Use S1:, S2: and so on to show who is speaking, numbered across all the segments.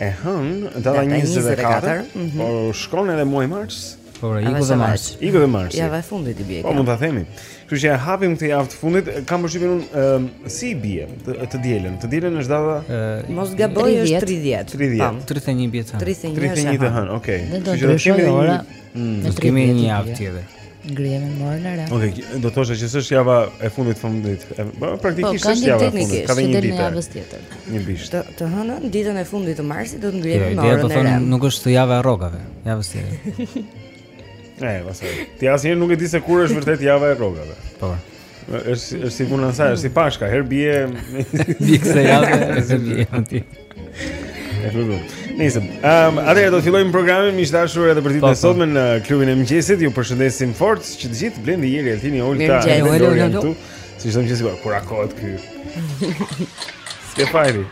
S1: E hënë, data 24,
S2: mhm.
S1: por shkon edhe muaji mars.
S3: Po,
S2: pra,
S3: iku dhe
S2: marsi.
S1: Iku dhe marsi.
S2: Java e fundit i bie.
S1: Po, mund ta themi. Kështu që e hapim këtë javë të fundit, kam përshtypjen unë si i bie të, të dielën. Të dielën është data
S3: e,
S2: mos gaboj është
S4: 30.
S2: 30.
S3: 31 bie.
S2: 31
S1: të hënën, okay. Kështu që do
S4: të
S1: kemi Mm,
S3: do të kemi një javë tjetër.
S4: Ngrihemi me orën e re.
S1: Okej, okay, do thosha që s'është java e fundit fundit. Po praktikisht
S4: po,
S1: është java e fundit, ka një ditë
S4: javës tjetër.
S1: Një bisht.
S2: Të, të hënën ditën e fundit të marsit do të ngrihemi
S3: jo, me
S2: orën e re.
S3: Do të thonë nuk është java e rrogave, javës tjetër.
S1: E, pastaj. Ti asnjë nuk e di se kur është vërtet java e rrogave.
S3: Po.
S1: Është është si puna sa, është si pashka, herë bie.
S3: Bie kësaj jave, herë bie aty.
S1: E vërtetë. Nisëm. Ehm, um, atëherë do të fillojmë programin miq të dashur edhe për ditën e
S3: po, po.
S1: sotme në klubin e mëngjesit. Ju përshëndesim fort që të gjithë Blendi, Jeri, Altini, Olta, Lori këtu. Si çdo mëngjes kur akohet ky. Skefajri.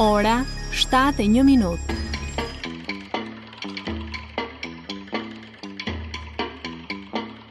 S5: Ora 7:01 minutë.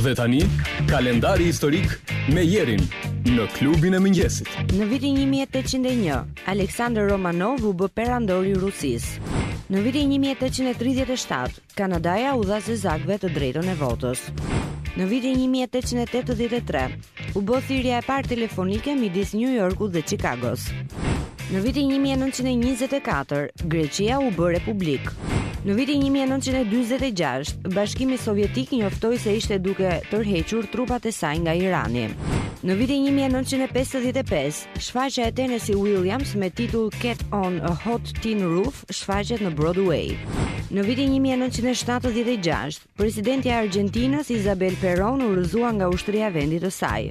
S6: Dhe tani, kalendari historik me Jerin në klubin e mëngjesit.
S7: Në vitin 1801, Aleksandr Romanov u bë perandor i Rusisë. Në vitin 1837, Kanadaja u dha zezakëve të drejtën e votës. Në vitin 1883, U bë thirrja e parë telefonike midis New Yorkut dhe Chicagos. Në vitin 1924, Greqia u bë republikë. Në vitin 1946, Bashkimi Sovjetik njoftoi se ishte duke tërhequr trupat e saj nga Irani. Në vitin 1955, shfaqja e Tennessee Williams me titull Cat on a Hot Tin Roof shfaqet në Broadway. Në vitin 1976, Presidentja e Argjentinës, Isabel Perón u rrëzua nga ushtria e vendit të saj.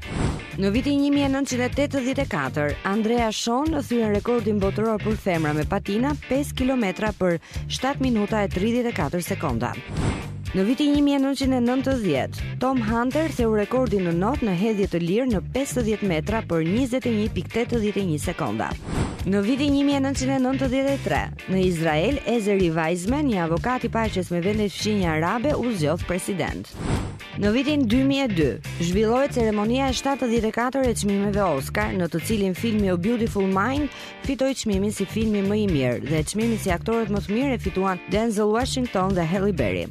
S7: Në vitin 1984, Andrea Schöne thyen rekordin botëror për femra me patina 5 kilometra për 7 minuta e 34 sekonda. Në vitin 1990, Tom Hunter theu rekordin në not në hedhje të lirë në 50 metra për 21.81 sekonda. Në vitin 1993, Në Izrael, Ezer Weizman, një avokat i paqes me vendet fqinje arabe, u zgjodh president. Në vitin 2002, zhvillohet ceremonia e 74 e çmimeve Oscar, në të cilën filmi A Beautiful Mind fitoi çmimin si filmi më i mirë dhe çmimin si aktorët më të mirë e fituan Denzel Washington dhe Halle Berry.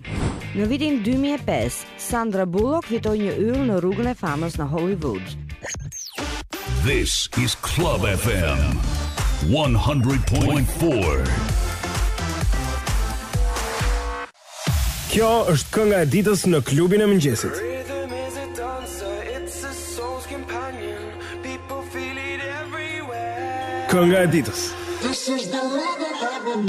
S7: Në vitin 2005, Sandra Bullock fitoi një yll në rrugën e famës në Hollywood.
S2: This is Club FM 100.4.
S1: Kjo është kënga e ditës në klubin e mëngjesit. Kënga e ditës.
S8: This is the love of heaven.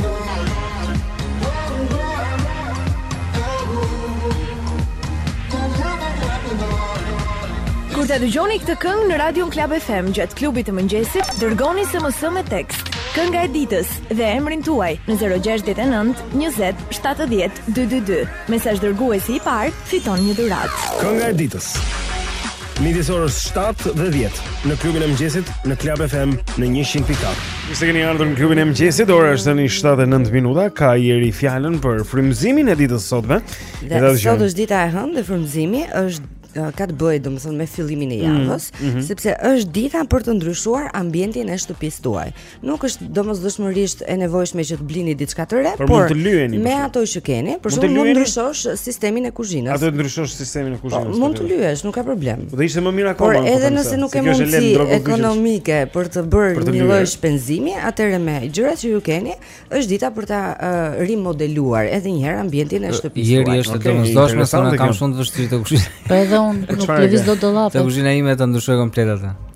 S4: Kur ta dëgjoni këtë këngë në Radio Klab FM gjatë klubit të mëngjesit, dërgoni SMS me tekst. Kënga e ditës dhe emrin tuaj në 069 20 70 222. Mesazh dërguesi i parë fiton një dhuratë.
S1: Kënga e ditës. Midis orës 7 dhe 10 në klubin e mëngjesit në Club FM në 100.4. Ju keni ardhur në klubin e mëngjesit, ora është tani 7:09 minuta. Ka Jeri fjalën për frymëzimin e ditës sotme.
S7: Dhe sot është dita e hënë dhe frymëzimi është ka të bëjë domethënë me fillimin e mhm, javës,
S1: mm -hmm.
S7: sepse është dita për të ndryshuar ambientin e shtëpisë tuaj. Nuk është domosdoshmërisht e nevojshme që të blini diçka të re,
S1: por,
S7: por
S1: të lyeni,
S7: me ato që keni, për shembull mund
S1: të
S7: ndryshosh sistemin e kuzhinës.
S1: Atë të ndryshosh sistemin e
S7: po,
S1: kuzhinës.
S7: Po, mund të lyesh, nuk ka problem.
S1: Po do ishte më mirë akoma.
S7: Por edhe nëse nuk
S1: ke
S7: mundësi ekonomike për të bërë një lloj shpenzimi, atëherë me gjërat që ju keni, është dita për ta uh, rimodeluar edhe një herë ambientin e shtëpisë.
S3: Jeri është
S1: okay,
S3: domethënë se e kam shumë të vështirë te kuzhina.
S9: Po edhe unë nuk lëviz dot dollapin.
S3: Te kuzhina ime ta ndryshoj komplet atë.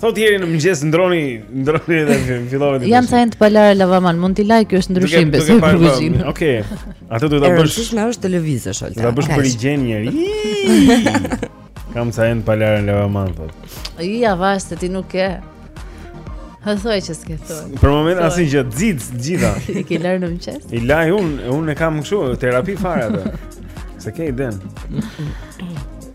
S1: Thot Jeri në mëngjes ndroni, ndroni edhe film, fillove ti.
S9: Kam ca enë të palara lavaman, mund t'i laj, ky është ndryshim besoj për kuzhinën.
S1: Okej. Atë duhet ta bësh.
S7: Rëndësishme është të
S1: lëvizësh
S7: atë.
S1: Ta bësh për higjienë njeri. Kam ca enë të palara lavaman thot.
S9: Ai ja vash se ti nuk ke. Ha thoj që s'ke thoj.
S1: Për moment asnjë gjë, xhit, xhita.
S9: I ke larë në mëngjes?
S1: I laj un, un e kam kështu, terapi fare atë. S'e ke idenë.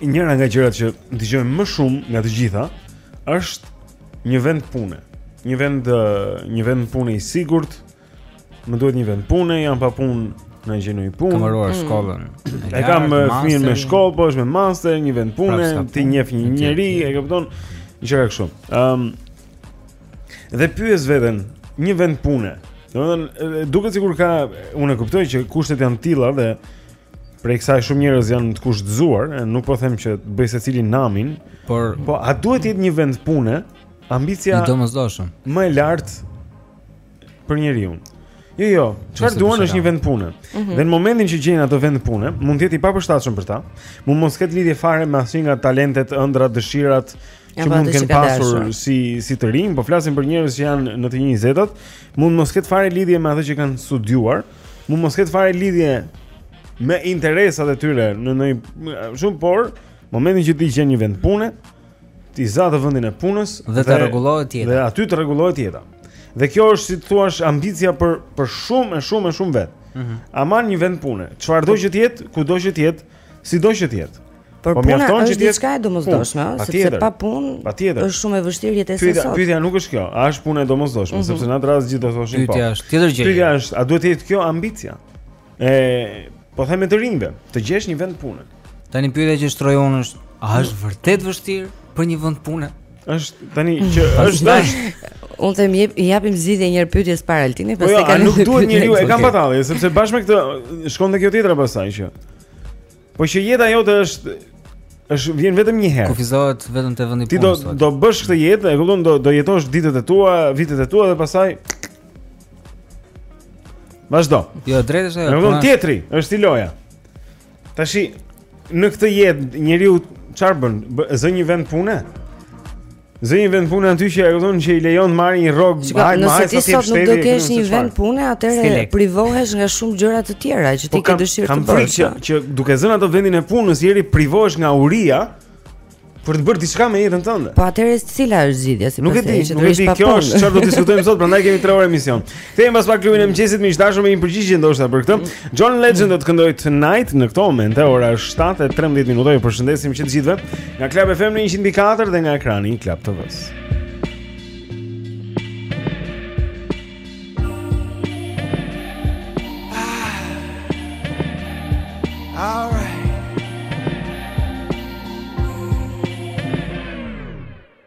S1: Njëra nga gjërat që dëgjoj më shumë nga të gjitha është një vend pune. Një vend një vend pune i sigurt. Më duhet një vend pune, jam pa punë na gjej ndonjë punë.
S3: Kam mbaruar mm. shkollën.
S1: E kam fëmijën me shkollë, po është me master, një vend pune, ti njeh një njeri, e kupton? Gjëra kështu. Ëm dhe pyes veten një vend pune. Domethënë duket sikur ka unë e kuptoj që kushtet janë të tilla dhe Prej kësaj shumë njerëz janë të kushtëzuar, nuk po them që të bëj secili namin,
S3: por
S1: po a duhet të jetë një vend pune ambicia
S3: domethënë
S1: më e lartë për njeriu? Gjithë çfarë duan është një vend pune. Mm -hmm. Dhe në momentin që gjejnë atë vend pune, mund të jetë i papërshtatshëm për ta. Mund mos ketë lidhje fare me asnjë nga talentet, ëndrrat, dëshirat që mund të kenë pasur si si të rinj, po flasim për njerëz që janë në të 20-tat, mund mos ketë fare lidhje me atë që kanë studiuar. mund mos ketë fare lidhje me interesat e tyre në në shumë por momentin që ti gjen një vend pune, ti zapton vendin e punës
S3: dhe të rregullohet jeta.
S1: Dhe aty të rregullohet jeta. Dhe kjo është si të thuash ambicia për për shumë e shumë e shumë vet.
S3: Mm
S1: -hmm. Aman një vend pune, çfarëdo që të jetë, kudo që të jetë, sido që të jetë.
S7: Por
S1: po
S7: puna është
S1: që
S7: diçka e domosdoshme, ëh, sepse pa punë është shumë e vështirë jetesa sot.
S1: Pyetja, pyetja nuk është kjo, a është puna e domosdoshme,
S7: mm -hmm.
S1: sepse në atë rast të gjithë do thoshin po.
S3: Pyetja është tjetër gjë.
S1: Pyetja është, a duhet të jetë kjo ambicia? E po them me të rinjve, të gjesh një vend pune.
S3: Tani pyetja që shtroi unë është, a është vërtet vështirë për një vend pune?
S1: Është tani që është dash.
S7: Unë them jep i japim zgjidhje një pyetje së Altin,
S1: po
S7: pastaj
S1: po jo,
S7: kanë
S1: nuk duhet njeriu e kam batalë, sepse bashkë me këtë shkon te kjo tjetra pastaj që. Po që jeta jote është është vjen vetëm një herë.
S3: Kufizohet vetëm te vendi
S1: i
S3: punës. Ti
S1: do do bësh këtë jetë, e kupton, do do jetosh ditët e tua, vitet e tua dhe pastaj Vazhdo.
S3: Jo, drejtë është ajo.
S1: Kupton, tjetri, është si loja. Tashi në këtë jetë njeriu çfarë bën? Zë një vend pune? Zë një vend pune aty që e kupton që i lejon të marrë një rrogë
S7: muaj më muaj. Nëse ti sot nuk do kesh një vend pune atëherë privohesh nga shumë gjëra të tjera që ti
S1: po
S7: ke dëshirë të bësh.
S1: Kam frikë që duke zënë atë vendin e punës Jeri, privohesh nga uria për të bërë diçka me jetën tënde.
S7: Po atëherë cila është zgjidhja sipas teje?
S1: Nuk e di, nuk e di, kjo është çfarë do të diskutojmë sot, prandaj kemi 3 orë emision. Kthehemi pas pak në klubin e mëngjesit miq të dashur me një përgjigje ndoshta për këtë. Mm. John Legend do të këndojë Tonight në këtë momente, ora është 7:13 minuta. Ju përshëndesim që të gjithëve nga Club FM në 104 dhe nga ekrani i Club TV-s.
S10: All right.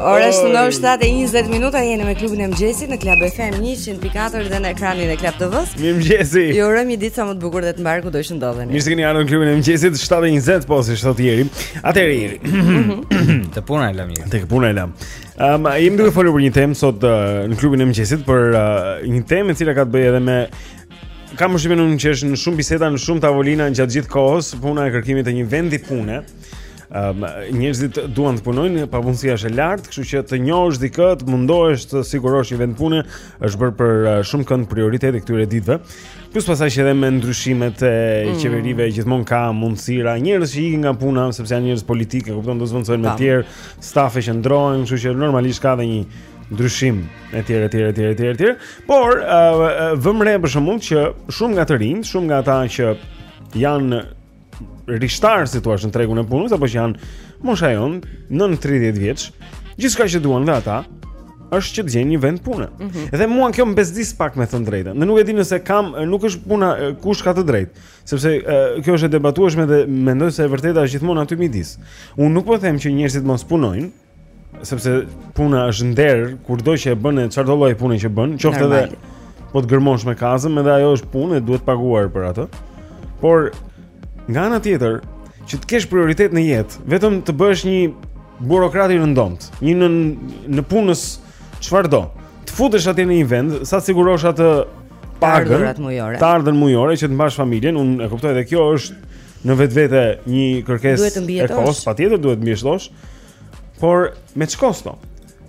S7: Ora është në 7:20 minuta jeni me klubin e mëngjesit në Club FM 104 dhe në ekranin e Club TV-s.
S1: Mirëmëngjesi.
S7: Ju urojmë një ditë sa më të bukur dhe të mbarë kudo që të ndodheni.
S1: Mirë se keni ardhur në klubin e mëngjesit 7:20 po si sot Jeri. Atëherë Jeri.
S3: Mhm. Te puna e lamë Jeri.
S1: Te puna e lamë. Ëm um, jemi duke folur për një temë sot uh, në klubin e mëngjesit për uh, një temë e cila ka të bëjë edhe me kam përshtypjen unë që është në shumë biseda, në shumë tavolina gjatë gjithë kohës, puna e kërkimit të një vendi pune. Um, njerëzit duan të punojnë, papunësia është e lartë, kështu që të njohësh dikë, të mundohesh të sigurosh një vend pune, është bërë për uh, shumëkënd prioriteti i këtyre ditëve. Plus pastaj që edhe me ndryshimet e
S7: mm.
S1: qeverive gjithmonë ka mundësi, ka, njerëz që ikin nga puna sepse janë njerëz politikë, kupton do zëvendësohen me të tjerë, stafe që ndërrohen, kështu që normalisht ka edhe një ndryshim etj etj etj etj etj. Por uh, uh, vëmë re për shembull që shumë nga të rinjtë, shumë nga ata që janë rishtarë si i thuash në tregun e punës apo që janë mosha jonë nën 30 vjeç, gjithçka që duan dhe ata është që të gjejnë një vend pune.
S7: Mm
S1: -hmm. Dhe mua kjo më bezdis pak me thënë drejtën. Dhe nuk e di nëse kam, nuk është puna kush ka të drejtë, sepse kjo është e debatueshme dhe mendoj se e vërteta është gjithmonë aty midis. Unë nuk po them që njerëzit mos punojnë, Sepse puna është nder, kurdo që e bën, çfarëdo lloj pune që bën, qoftë edhe po të gërmosh me kazëm, edhe ajo është punë e duhet paguar për atë. Por nga ana tjetër, që të kesh prioritet në jetë, vetëm të bëhesh një burokrat i rëndomt, një nëpunës çfarëdo. Të futesh atje në një vend, sa të sigurosh atë pagën, të ardhurën mujore që të mbash familjen, unë e kuptoj dhe kjo është në vetvete një kërkesë e kohës, patjetër duhet të mbijetosh. Por me ç'kosto.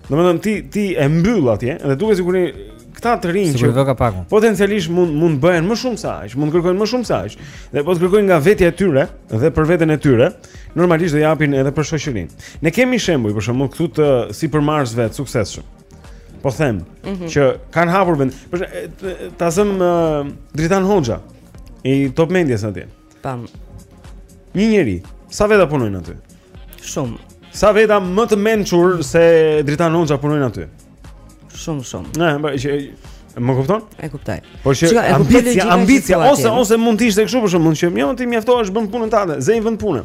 S1: Domethënë ti ti e mbyll atje dhe duke siguri këta të rinj
S3: që do ka pagun.
S1: Potencialisht mund mund bëhen më shumë se aq, mund kërkojnë më shumë se aq. Dhe po të kërkojnë nga vetja e tyre dhe për veten e tyre, normalisht do japin edhe për shoqërinë. Ne kemi shembuj për shembull këtu të sipërmarrësve të suksesshëm. Po them
S7: mm -hmm.
S1: që kanë hapur vend. Për shembull, ta zëm uh, Dritan Hoxha i Top Medias atje.
S7: Pam.
S1: Një njeri, sa veta punojnë aty?
S7: Shumë.
S1: Sa veta më të mençur se Dritan Hoxha punojnë aty?
S7: Shumë, shumë.
S1: Ne, po që Më kupton?
S7: E kuptoj.
S1: Por që ambicia, ambicia ose ose mund të ishte kështu për shkak mund të qenë, jo ti mjaftohesh bën punën tënde, zë vend pune.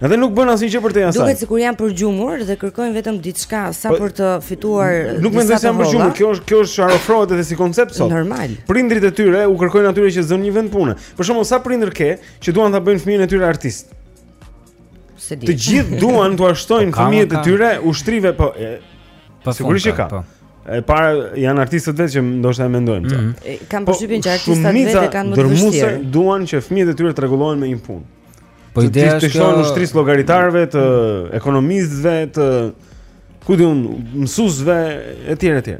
S1: Edhe nuk bën asnjë gjë për të janë.
S7: Duket sikur janë të përgjumur dhe kërkojnë vetëm diçka sa
S1: po,
S7: për të fituar disa Nuk
S1: mendoj se janë të
S7: përgjumur,
S1: kjo është kjo është çfarë ofrohet edhe si koncept sot.
S7: Normal.
S1: Prindërit e tyre u kërkojnë atyre që të zënë një vend pune. Për shembull, sa prindër ke që duan ta bëjnë fëmijën e tyre artist?
S7: S'e di.
S1: Të gjithë duan t'ua shtojnë
S3: po,
S1: fëmijët e tyre ushtrive, po e,
S3: po
S1: sigurisht që ka.
S3: Po.
S1: E para janë artistët vetë që ndoshta e mendojnë këtë.
S3: Mm
S7: -hmm. Kam përshtypjen që
S1: artistët
S7: vetë e kanë më të vështirë.
S1: Shumica duan që fëmijët e tyre të rregullohen me një punë.
S3: Po ideja është
S1: t'i
S3: shtojnë
S1: ushtrisë së llogaritarëve të ekonomistëve të ku di unë mësuesve etj etj.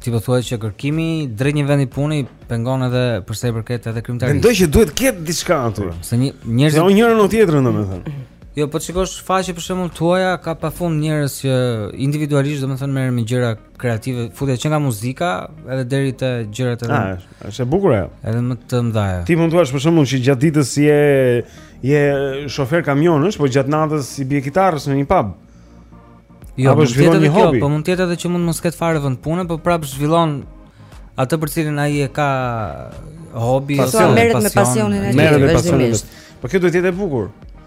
S3: Ti po thua që kërkimi drejt një vendi pune pengon edhe për sa i përket edhe krijimtarisë.
S1: Mendoj që duhet të ketë diçka aty.
S3: Se një
S1: njerëz jo njëra-tjetrën domethënë.
S3: Jo, po të shikosh faqe për shembull tuaja ka pafund njerëz që individualisht domethënë merren me gjëra kreative, futet që nga muzika edhe deri te gjërat e tjera.
S1: Ah, është e bukur ajo.
S3: Edhe më të mëdha.
S1: Ti mund të thuash për shembull që gjatë ditës je je shofer kamionësh, por gjatë natës i bie kitarës në një pub.
S3: Jo,
S1: apo zhvillon një hobi.
S3: Po mund të jetë edhe që mund të mos ketë fare vend pune, por prapë zhvillon atë për të cilën ai e ka hobi ose pasion.
S7: Merret me pasionin e tij.
S1: Merret me pasionin. Po kjo duhet të jetë e bukur.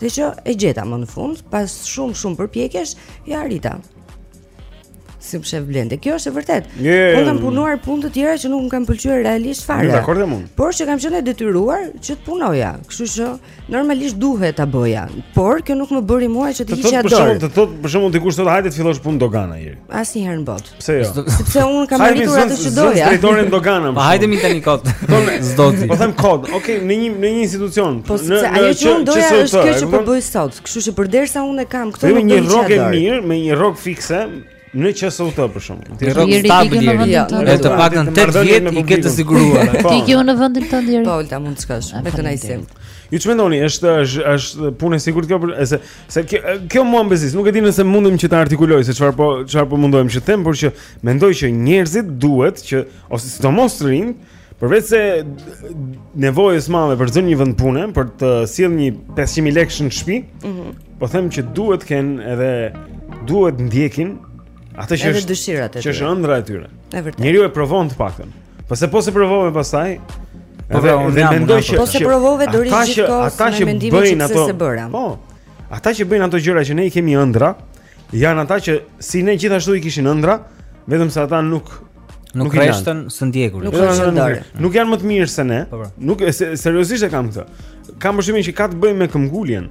S7: Dhe që e gjeta më në fund, pas shumë shumë përpjekjesh, ia arrita. Si më sheh Blendi, kjo është e
S1: vërtetë. Yeah.
S7: Unë kam punuar punë të tjera që nuk më kanë pëlqyer realisht fare.
S1: Jo dakord jam unë.
S7: Por që kam qenë e detyruar që të punoja, kështu që normalisht duhet ta bëja. Por kjo nuk më bëri mua që të hiqja dorë.
S1: Të thotë për shembull dikush thotë hajde të fillosh punë doganieri.
S7: Asnjëherë në botë.
S1: Pse jo?
S7: Sepse unë kam arritur atë që doja.
S1: Drejtor në dogana.
S3: Po hajde mi tani kot. S'do ti.
S1: Po them kot. Okej, në një në një institucion.
S7: Po se ajo që unë doja është kjo që po bëj sot. Kështu që përderisa unë e kam këtë. Me
S1: një rrogë
S7: të
S1: mirë, me një rrogë fikse, në QSUT për shembull.
S3: Ti rrogë stabël në
S7: vendin
S3: tënd. Të paktën 8 vjet i ke të siguruar.
S9: Ti ke në vendin tënd Jeri.
S7: Po, Olta mund të shkosh. Me kënaqësi.
S1: Ju ç'mendoni, është është punë e sigurt kjo, se Se kjo, kjo mua më bezdis, nuk e di nëse mundem që ta artikuloj se çfarë po çfarë po mundohem që të them, por që mendoj që njerëzit duhet që ose sidomos të rinjtë, përveç se nevojës së madhe për të zënë një vend pune, për të sjellë një 500000 lekësh në shtëpi,
S7: mm -hmm.
S1: po them që duhet të kenë edhe duhet ndjekin atë që është
S7: dëshirat e tyre.
S1: Që është ëndra e tyre. Njeriu e provon të paktën. Po se po se provove pastaj.
S3: Po pra, unë jam
S1: mendoj që
S7: po se provove do
S1: rri gjithë
S7: kohën
S1: ata që bëjnë ato
S7: s'e bëra.
S1: Po. Ata që bëjnë ato gjëra që ne i kemi ëndra, janë ata që si ne gjithashtu i kishin ëndra, vetëm se ata nuk
S3: nuk rreshtën së ndjekuri.
S7: Nuk
S1: rreshtën
S7: dorë.
S1: Nuk janë më të mirë se ne.
S3: Po, po.
S1: Nuk seriozisht e kam këtë. Kam përshtypjen që ka të bëjë me këmbguljen.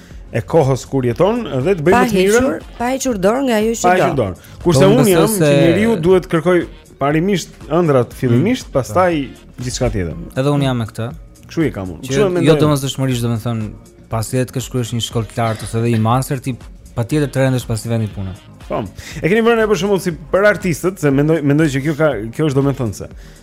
S7: e
S1: kohës kur jeton dhe të
S7: bëjë
S1: më të mirën.
S7: Pa hequr dorë nga ajo që do.
S1: Pa hequr dorë. Kurse
S3: unë
S1: jam
S3: se
S1: njeriu duhet të kërkojë parimisht ëndrat fillimisht,
S3: mm,
S1: pastaj gjithçka tjetër.
S3: Edhe unë jam me këtë.
S1: Kshu e kam unë. Kshu mendoj.
S3: Jo domosdoshmërisht domethënë pasi edhe të kesh kryer një shkollë të lartë ose edhe një master ti patjetër të rendesh pas një vendi pune.
S1: Po. E keni vënë për shembull si për artistët, se mendoj mendoj që kjo ka kjo është domethënëse.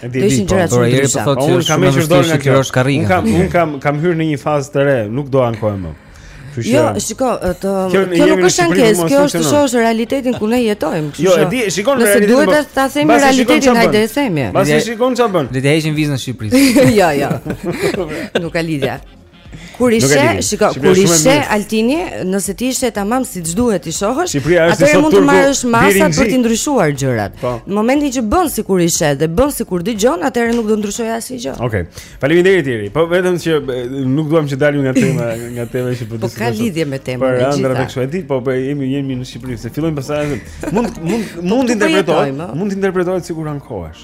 S3: Do
S7: ishin
S11: po,
S7: gjëra shumë
S3: të
S7: rëndësishme.
S3: Po,
S11: po, unë kam hequr dorë nga kjo. Unë kam unë kam kam hyrë në një fazë të re, nuk do ankohem më.
S7: Jo, shiko, të
S11: kjo
S7: nuk është ankesë, kjo është të shohësh realitetin ku ne jetojmë, kështu
S11: jo,
S7: që.
S11: Jo, e di, shikon realitetin.
S7: Nëse
S11: duhet
S7: ta themi realitetin, hajde e themi.
S11: Pasi shikon çfarë bën.
S3: Le të heqin vizën në Shqipëri.
S7: Jo, jo. Nuk ka lidhje. Kur i
S11: sheh,
S7: shiko, kur i
S11: sheh
S7: Altini, nëse ti i sheh tamam siç duhet t'i shohësh, atëherë mund të marrësh
S11: masa
S7: për t'i ndryshuar gjërat.
S11: Po.
S7: Në momentin që bën sikur i sheh dhe bën sikur dëgjon, atëherë nuk do ndryshojë asnjë gjë.
S11: Okej. Okay. Faleminderit Jeri. Po vetëm që nuk duam që dalim nga tema, nga tema që po të.
S7: Po ka lidhje me temën e gjitha.
S11: Për ëndrrat e ditë, po po jemi jemi në Shqipëri, se fillojmë pastaj. Mund mund mund
S7: të
S11: interpretohet, mund të interpretohet sikur ankohesh.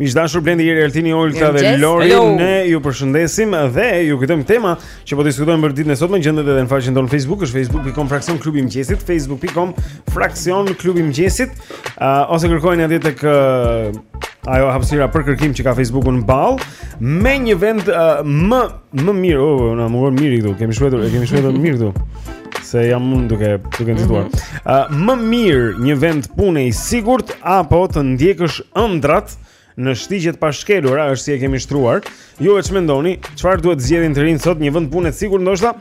S11: Miq të
S1: dashur Blendi Jeri Altini Olta dhe Lori ne ju përshëndesim dhe ju kujtojmë tema që po diskutojmë për ditën e sotme gjendet edhe në faqen tonë Facebook është facebook.com fraksion klubi i mëngjesit facebook.com fraksion klubi i mëngjesit uh, ose kërkojeni atje tek uh, ajo hapësira për kërkim që ka Facebooku në ballë me një vend uh, më Më mirë, oh, oh, na mungon mirë këtu. Kemi shkruar, e kemi shkruar mirë këtu. Se jam mund duke duke mhm. nxituar. Ë, mm -hmm. uh, më mirë një vend pune i sigurt apo të ndjekësh ëndrrat në shtigje të pashkelura, është si e kemi shtruar. Ju vetë mendoni, çfarë duhet të zgjedhin të rinjtë sot një vend pune të sigurt ndoshta?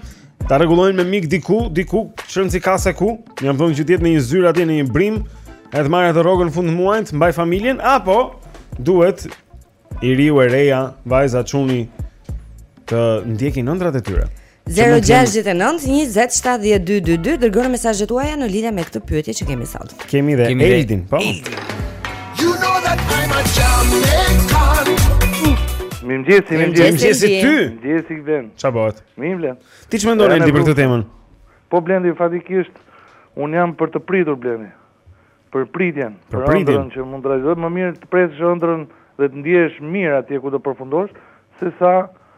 S1: Ta rregullojnë me mik diku, diku, çon si kasa ku? Jam thonë që ti në një zyrë atje në një vrimë, edhe marr atë rrogën në fund të muajit, mbaj familjen apo duhet i riu e reja, vajza çuni të ndjekin ëndrrat e tyre.
S7: 0-6-9-27-12-2 Dërgoni mesazhet tuaja në lidhje me këtë pyetje që kemi sot
S1: Kemi dhe
S7: kemi
S1: Eldin po?
S10: You know that I'm a Jamaican
S12: Mirëmëngjesi,
S1: mirëmëngjesi
S12: Mirëmëngjesi
S1: ty
S12: Mirëmëngjesi Blendi
S1: Ça bëhet?
S12: Mirë Blendi
S1: Ti ç'mendon Eldi për këtë temën?
S12: Po Blendi, faktikisht Unë jam për të pritur Blendi Për pritjen,
S1: për
S12: ëndrrën që mund të realizohet, më mirë të presësh ëndrrën dhe të ndjehesh mirë atje ku do përfundosh, se sa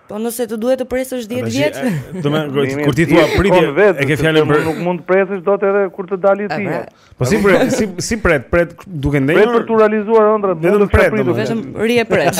S7: Po nëse të duhet të presësh 10 vjet.
S12: Domethënë
S1: kur ti thua pritje, e ke fjalën për
S12: nuk mund të presësh dot edhe kur të dalë ti.
S1: Po si pret, si si pret, pret duke ndenjur.
S12: Pret për të realizuar ëndrrat,
S1: vetëm pret,
S7: vetëm rri e pret.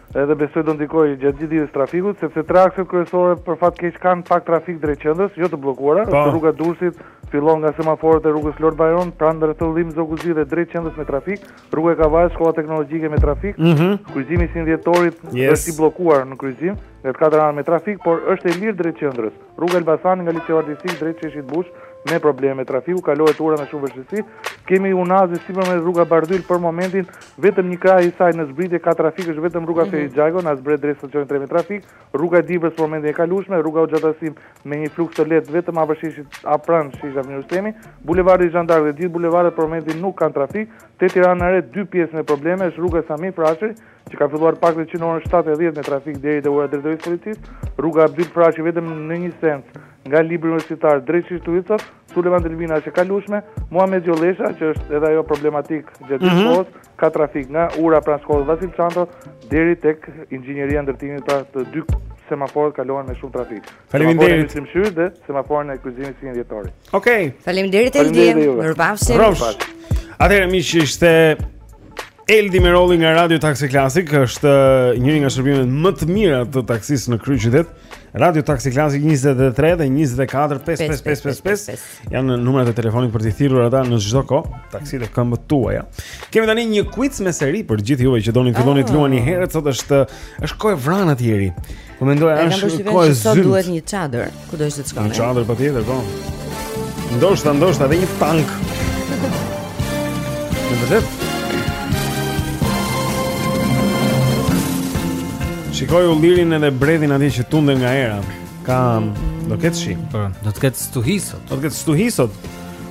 S12: Edhe besoj do ndikojë gjatë gjithë ditës trafiku, sepse tre akset kryesore për fat keq kanë pak trafik drejt qendrës, jo të bllokuara, është rruga e Durrësit, fillon nga semaforët e rrugës Lord Bajron, pranë rrethrrotullimit Zogu i Zi dhe drejt qendrës me trafik, rruga e Kavajës, shkolla teknologjike me trafik, kryqëzimi i 21
S1: Dhjetorit
S12: është i bllokuar në kryqëzim, nga të katër anët me trafik, por është e lirë drejt qendrës. Rruga e Elbasanit nga Liceu Artistik drejt Sheshit Bush me probleme, trafiku kalohet ura me shumë vështirësi, kemi unazën e sipërme rruga Bardhyl për momentin, vetëm një krah i saj në zbritje ka trafik është vetëm rruga Ferit Xhajko na zbret drejt stacionit të trenit trafik, rruga e Dibrës për momentin e kalueshme, rruga Hoxha Tahsim me një fluks të lehtë vetëm afër sheshit a pranë sheshit Avni Rustemi, bulevardi Zhan D'Ark edhe gjithë bulevardet për momentin nuk kanë trafik, te Tirana e Re dy pjesë me probleme është rruga Sami Frashëri, që ka filluar pak dhe që në orën shtatë e dhjetë me trafik deri te ura e drejtorisë së policisë, rruga Abdyl Frashëri vetëm në një sens nga Libri Universitar drejt Sheshit Uillson, Sulejman Delvina është e kalueshme, Muhamet Gjollesha që është edhe ajo problematike gjatë gjithë
S1: mhm.
S12: kohës, ka trafik nga ura pranë shkollës Vasil Shanto deri tek inxhinieria e ndërtimit pra të dy semaforët kalohen me shumë trafik.
S1: Faleminderit.
S12: Semaforin e Shqyrë dhe semaforin e kryqëzimit 21 Dhjetori.
S1: Okej.
S7: Okay.
S12: Faleminderit
S7: Eldi.
S1: Mirëpafshim. Atëherë miq ishte Eldi Merolli nga Radio Taxi Classic është uh, njëri nga shërbimet më të mira të taksisë në kryeqytet. Radio Taxi Classic 23 dhe 24 5555 janë numrat e telefonit për të thirrur ata në çdo kohë, taksitë te këmbët tuaja. Kemi tani një quiz me seri për gjithë juve që doni të filloni të ah. luani herët, sot është është kohë e vranët, të rri.
S7: Po mendoj
S1: është kohë e
S7: zymtë. Ka
S1: sot
S7: duhet një çadër, kudo që të shkoni?
S1: Një çadër patjetër, po. Ndoshta, ndoshta dhe një tank. Në vërtet. Shikoj ullirin edhe bredhin atje që tunden nga era. Ka do ketë shi.
S3: Po, do të ketë stuhi sot.
S1: Do të ketë stuhi sot.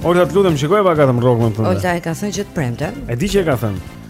S1: Ora të lutem, shikoj pak atë rrogën tonë.
S7: Ora e ka thënë që të premte.
S1: E di që e ka thënë.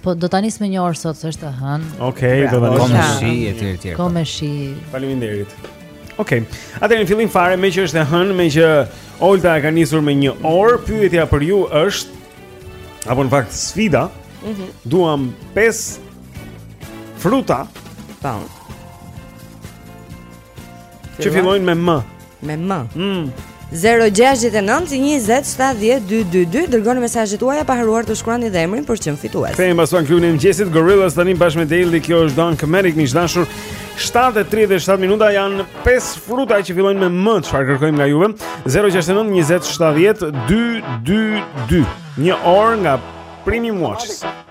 S1: Po
S9: do ta nis me një orë sot, është e hënë.
S1: Okej, do ta
S3: nis.
S1: Ka
S3: dhe shi etj etj.
S9: Ka dhe shi.
S1: Faleminderit. Okej. Atëherë në fillim fare, meqë është e hënë, meqë Olta e ka nisur me një orë, pyetja për ju është apo në fakt sfida.
S7: Mhm.
S1: Duam 5 fruta.
S7: Tam.
S1: Që fillojnë me M.
S7: Me M.
S1: Mm.
S7: 0-6-9-20-7-10-2-2-2 Dërgoni mesazhet tuaja pa harruar të shkruani dhe emrin për çmim fituat
S13: Kthehemi pas në klubin e mëngjesit Gorillaz tani bashkë me Daley Kjo është Doncamatic miq të dashur 7.37 minuta janë 5 fruta që fillojnë me M Çfarë kërkojmë nga juve 0-6-9-20-7-10-2-2-2 Një orë nga
S1: primi muaqës Një orë nga primi
S13: muaqës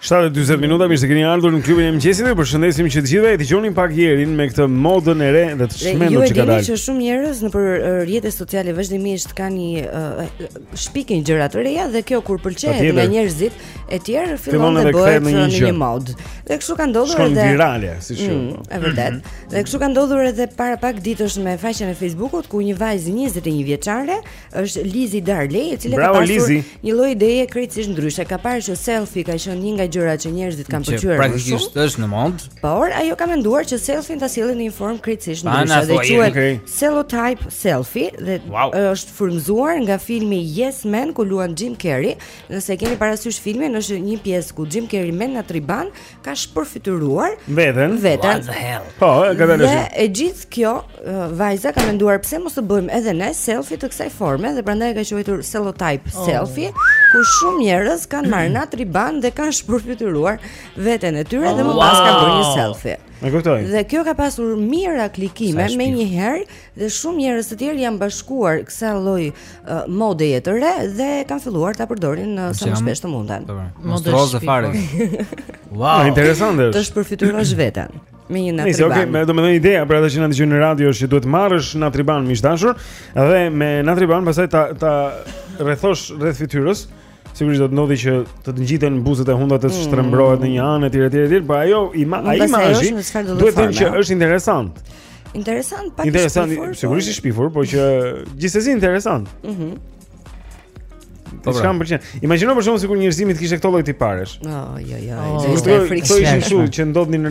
S13: 7:40 minuta mirë se keni ardhur në klubin e mëngjesit. Ju përshëndesim që të gjithëve e dëgjoni pak Jerin me këtë modën e re dhe të
S7: çmendur
S13: që
S7: ka dalë.
S13: Ju e
S7: dini që shumë njerëz nëpër rrjetet sociale vazhdimisht kanë një uh, shpikin gjëra të reja dhe kjo kur pëlqehet nga njerëzit e tjerë
S13: fillon
S7: të bëhet
S13: një,
S7: një modë. Dhe kështu ka ndodhur edhe Shkon
S13: virale, siç thuhet.
S7: Mm, po. E vërtetë. Mhm. Dhe kështu ka ndodhur edhe para pak ditësh me faqen e Facebook-ut ku një vajzë 21 vjeçare është Lizi Darley, e cila ka pasur një lloj ideje krejtësisht ndryshe. Ka parë që selfie ka qenë një nga gjërat që njerëzit kanë pëlqyer.
S3: Praktikisht është në modë.
S7: Por ajo ka menduar që selfien ta sjellë në një formë krejtësisht ndryshe dhe quhet
S3: okay.
S7: Sellotape Selfie dhe wow. është frymëzuar nga filmi Yes Man ku luan Jim Carrey. Nëse keni parasysh filmin, është një pjesë ku Jim Carrey me natriban ka shpërfytyruar
S13: veten.
S7: Veten.
S13: Po, e ka dalë.
S7: Dhe e gjithë kjo uh, vajza ka menduar pse mos të bëjmë edhe ne selfie të kësaj forme dhe prandaj e ka quajtur Sellotape
S13: oh.
S7: selfie, ku shumë njerëz kanë marrë mm. natriban dhe kanë shpërfytyruar veten e tyre oh. dhe më pas kanë bërë një selfie.
S13: E kuptoj.
S7: Dhe kjo ka pasur mijëra klikime menjëherë Dhe shumë njerëz të tjerë janë bashkuar kësaj lloj mode të re dhe kanë filluar ta përdorin sa më shpesh të munden. Po, po.
S3: Monstruoze fare.
S13: Wow, interesante.
S7: Të shpërfytyrosh veten me një natriban.
S13: Nice, okay, domethënë ideja për ata që na dëgjojnë në radio është që duhet të marrësh natriban miq të dashur dhe me natriban pastaj ta ta rrethosh rreth fytyrës.
S1: Sigurisht do të ndodhi që të të ngjiten buzët e hunda të
S7: mm.
S1: shtrembrohet në një anë etj etj etj, por ajo ima, ai imazhi duhet të thënë që është interesant.
S7: Interesant, pak i shpifur.
S1: Interesant, sigurisht i shpifur, por që gjithsesi interesant.
S7: Mhm.
S1: Mm Po pra. diçka më pëlqen. Imagjino për shembull sikur njerëzimi të kishte këto lloj tiparesh.
S7: Jo, jo,
S3: jo.
S7: Do
S1: të thotë
S9: që ndodhni
S1: në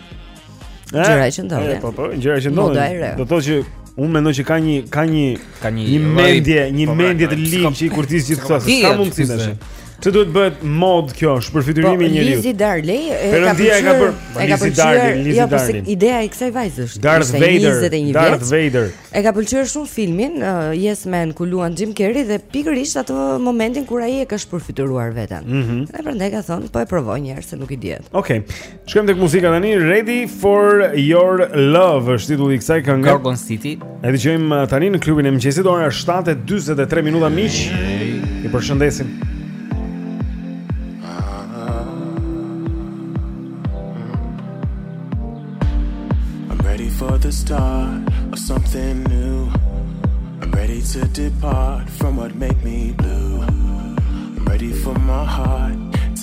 S7: Gjëra që ndodhin.
S1: Po po, gjëra që ndodhin. Do thotë që Unë mendoj që ka një ka një
S3: ka një
S1: një mendje, një
S3: po,
S1: mendje të ligë që i kurdis gjithë këto.
S3: Sa
S1: mund
S3: të
S1: thësh? Pse duhet bëhet modë kjo, shpërfytyrimi po, i
S7: njeriut? Lizi Darli e ka
S1: bërë. E ka bërë.
S7: E ka pëlqyer.
S1: Lizi
S7: jo,
S1: Darli.
S7: Ideja e kësaj vajze është.
S1: Darth Vader. Darth Vader.
S7: E ka pëlqyer shumë filmin uh, Yes Man ku luan Jim Carrey dhe pikërisht atë momentin kur ai e ka shpërfytyruar veten.
S1: Mm -hmm.
S7: Dhe prandaj ka thënë, po e provoj një herë se nuk i dihet.
S1: Okej. Okay. Shkojmë tek muzika tani, Ready for your love, është titulli i kësaj kënge.
S3: Gorgon City.
S1: Ne dëgjojmë uh, tani në klubin e mëngjesit, ora është 7:43 minuta miq. Ju përshëndesim.
S10: I'm ready for the start of something new. I'm ready to depart from what make me blue. I'm ready for my heart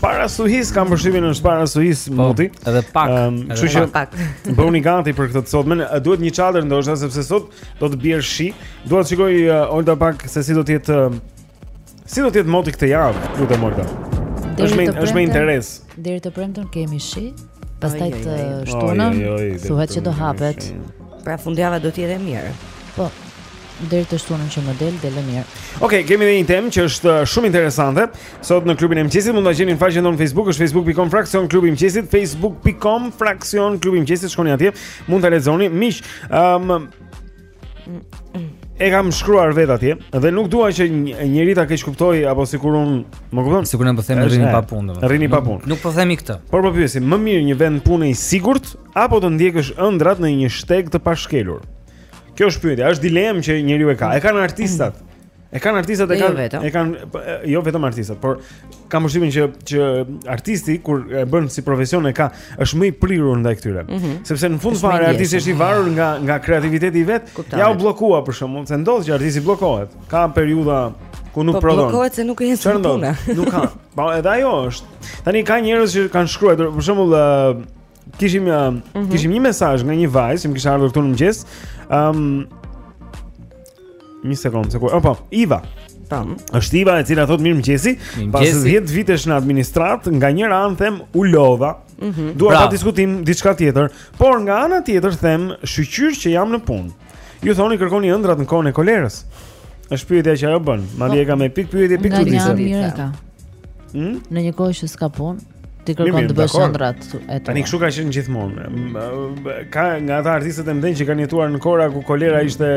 S1: Para stuhisë kam përshtypjen është para stuhisë po, moti.
S3: Edhe pak. Ehm,
S1: kështu që
S7: pak.
S1: Bëuni gati për këtë të sotmen. Duhet një çadër ndoshta sepse sot do të bjerë shi. Dua të shikoj uh, Olta pak se si do të jetë uh, si do të jetë moti këtë javë, lutem Olta. Është me është me interes.
S9: Deri të premtën kemi shi, pastaj të shtunën thuhet që do hapet.
S7: Pra fundjava do të jetë e mirë.
S9: Po. Deri të shtunën që më del, del e mirë.
S1: Okej, okay, kemi edhe një temë që është uh, shumë interesante. Sot në klubin e mëngjesit mund ta gjeni në faqen tonë në Facebook, është facebook.com fraksion klubi i mëngjesit, facebook.com fraksion klubi i mëngjesit, shkoni atje, mund ta lexoni. Miq, ëm um, e kam shkruar vetë atje dhe nuk dua që njeri ta keqkuptojë apo sikur unë, më kupton?
S3: Sikur ne po themi rrini pa punë domethënë.
S1: Rrini pa punë.
S3: Nuk po themi këtë.
S1: Por po pyesim, më mirë një vend pune i sigurt apo të ndjekësh ëndrrat në një shteg të pashkelur? Kjo është pyetja, është dilemë që njeriu e ka. E kanë artistat. E kanë artistat e
S7: jo
S1: kanë e kanë po, jo vetëm artistat, por kam përshtypjen që që artisti kur e bën si profesion e ka është më i prirur ndaj këtyre.
S7: Mm -hmm.
S1: Sepse në fund fare artisti është i varur nga nga kreativiteti i vet. Ja u bllokua për shembull se ndodh që artisti bllokohet. Ka periudha ku nuk
S7: po,
S1: prodhon.
S7: Po bllokohet se nuk e
S1: jep
S7: punë.
S1: Nuk ka. Po edhe ajo është. Tani ka njerëz që kanë shkruar, për shembull, kishim uh,
S7: mm -hmm.
S1: kishim një mesazh nga një vajzë që më kishte ardhur këtu në mëngjes. Ëm um, Një sekond, sekond. Opa, oh, Iva.
S7: Tam.
S1: Është Iva e cila thotë mirëmëngjesi. Pas 10 vitesh në administratë, nga njëra anë them u lodha.
S7: Mm -hmm.
S1: Dua ta diskutoj diçka tjetër, por nga ana tjetër them shyqyr që jam në punë. Ju thoni kërkoni ëndrrat në kohën e kolerës. Është pyetja që ajo bën. Madje e po, ka me pikëpyetje pikëçuditëse.
S9: Nga
S1: hmm?
S9: Në një kohë që s'ka punë, ti kërkon të bësh ëndrrat e tua.
S1: Tani kështu ka qenë gjithmonë. Ka nga ata artistët e mëdhenj që kanë jetuar në kohëra kur kolera mm. ishte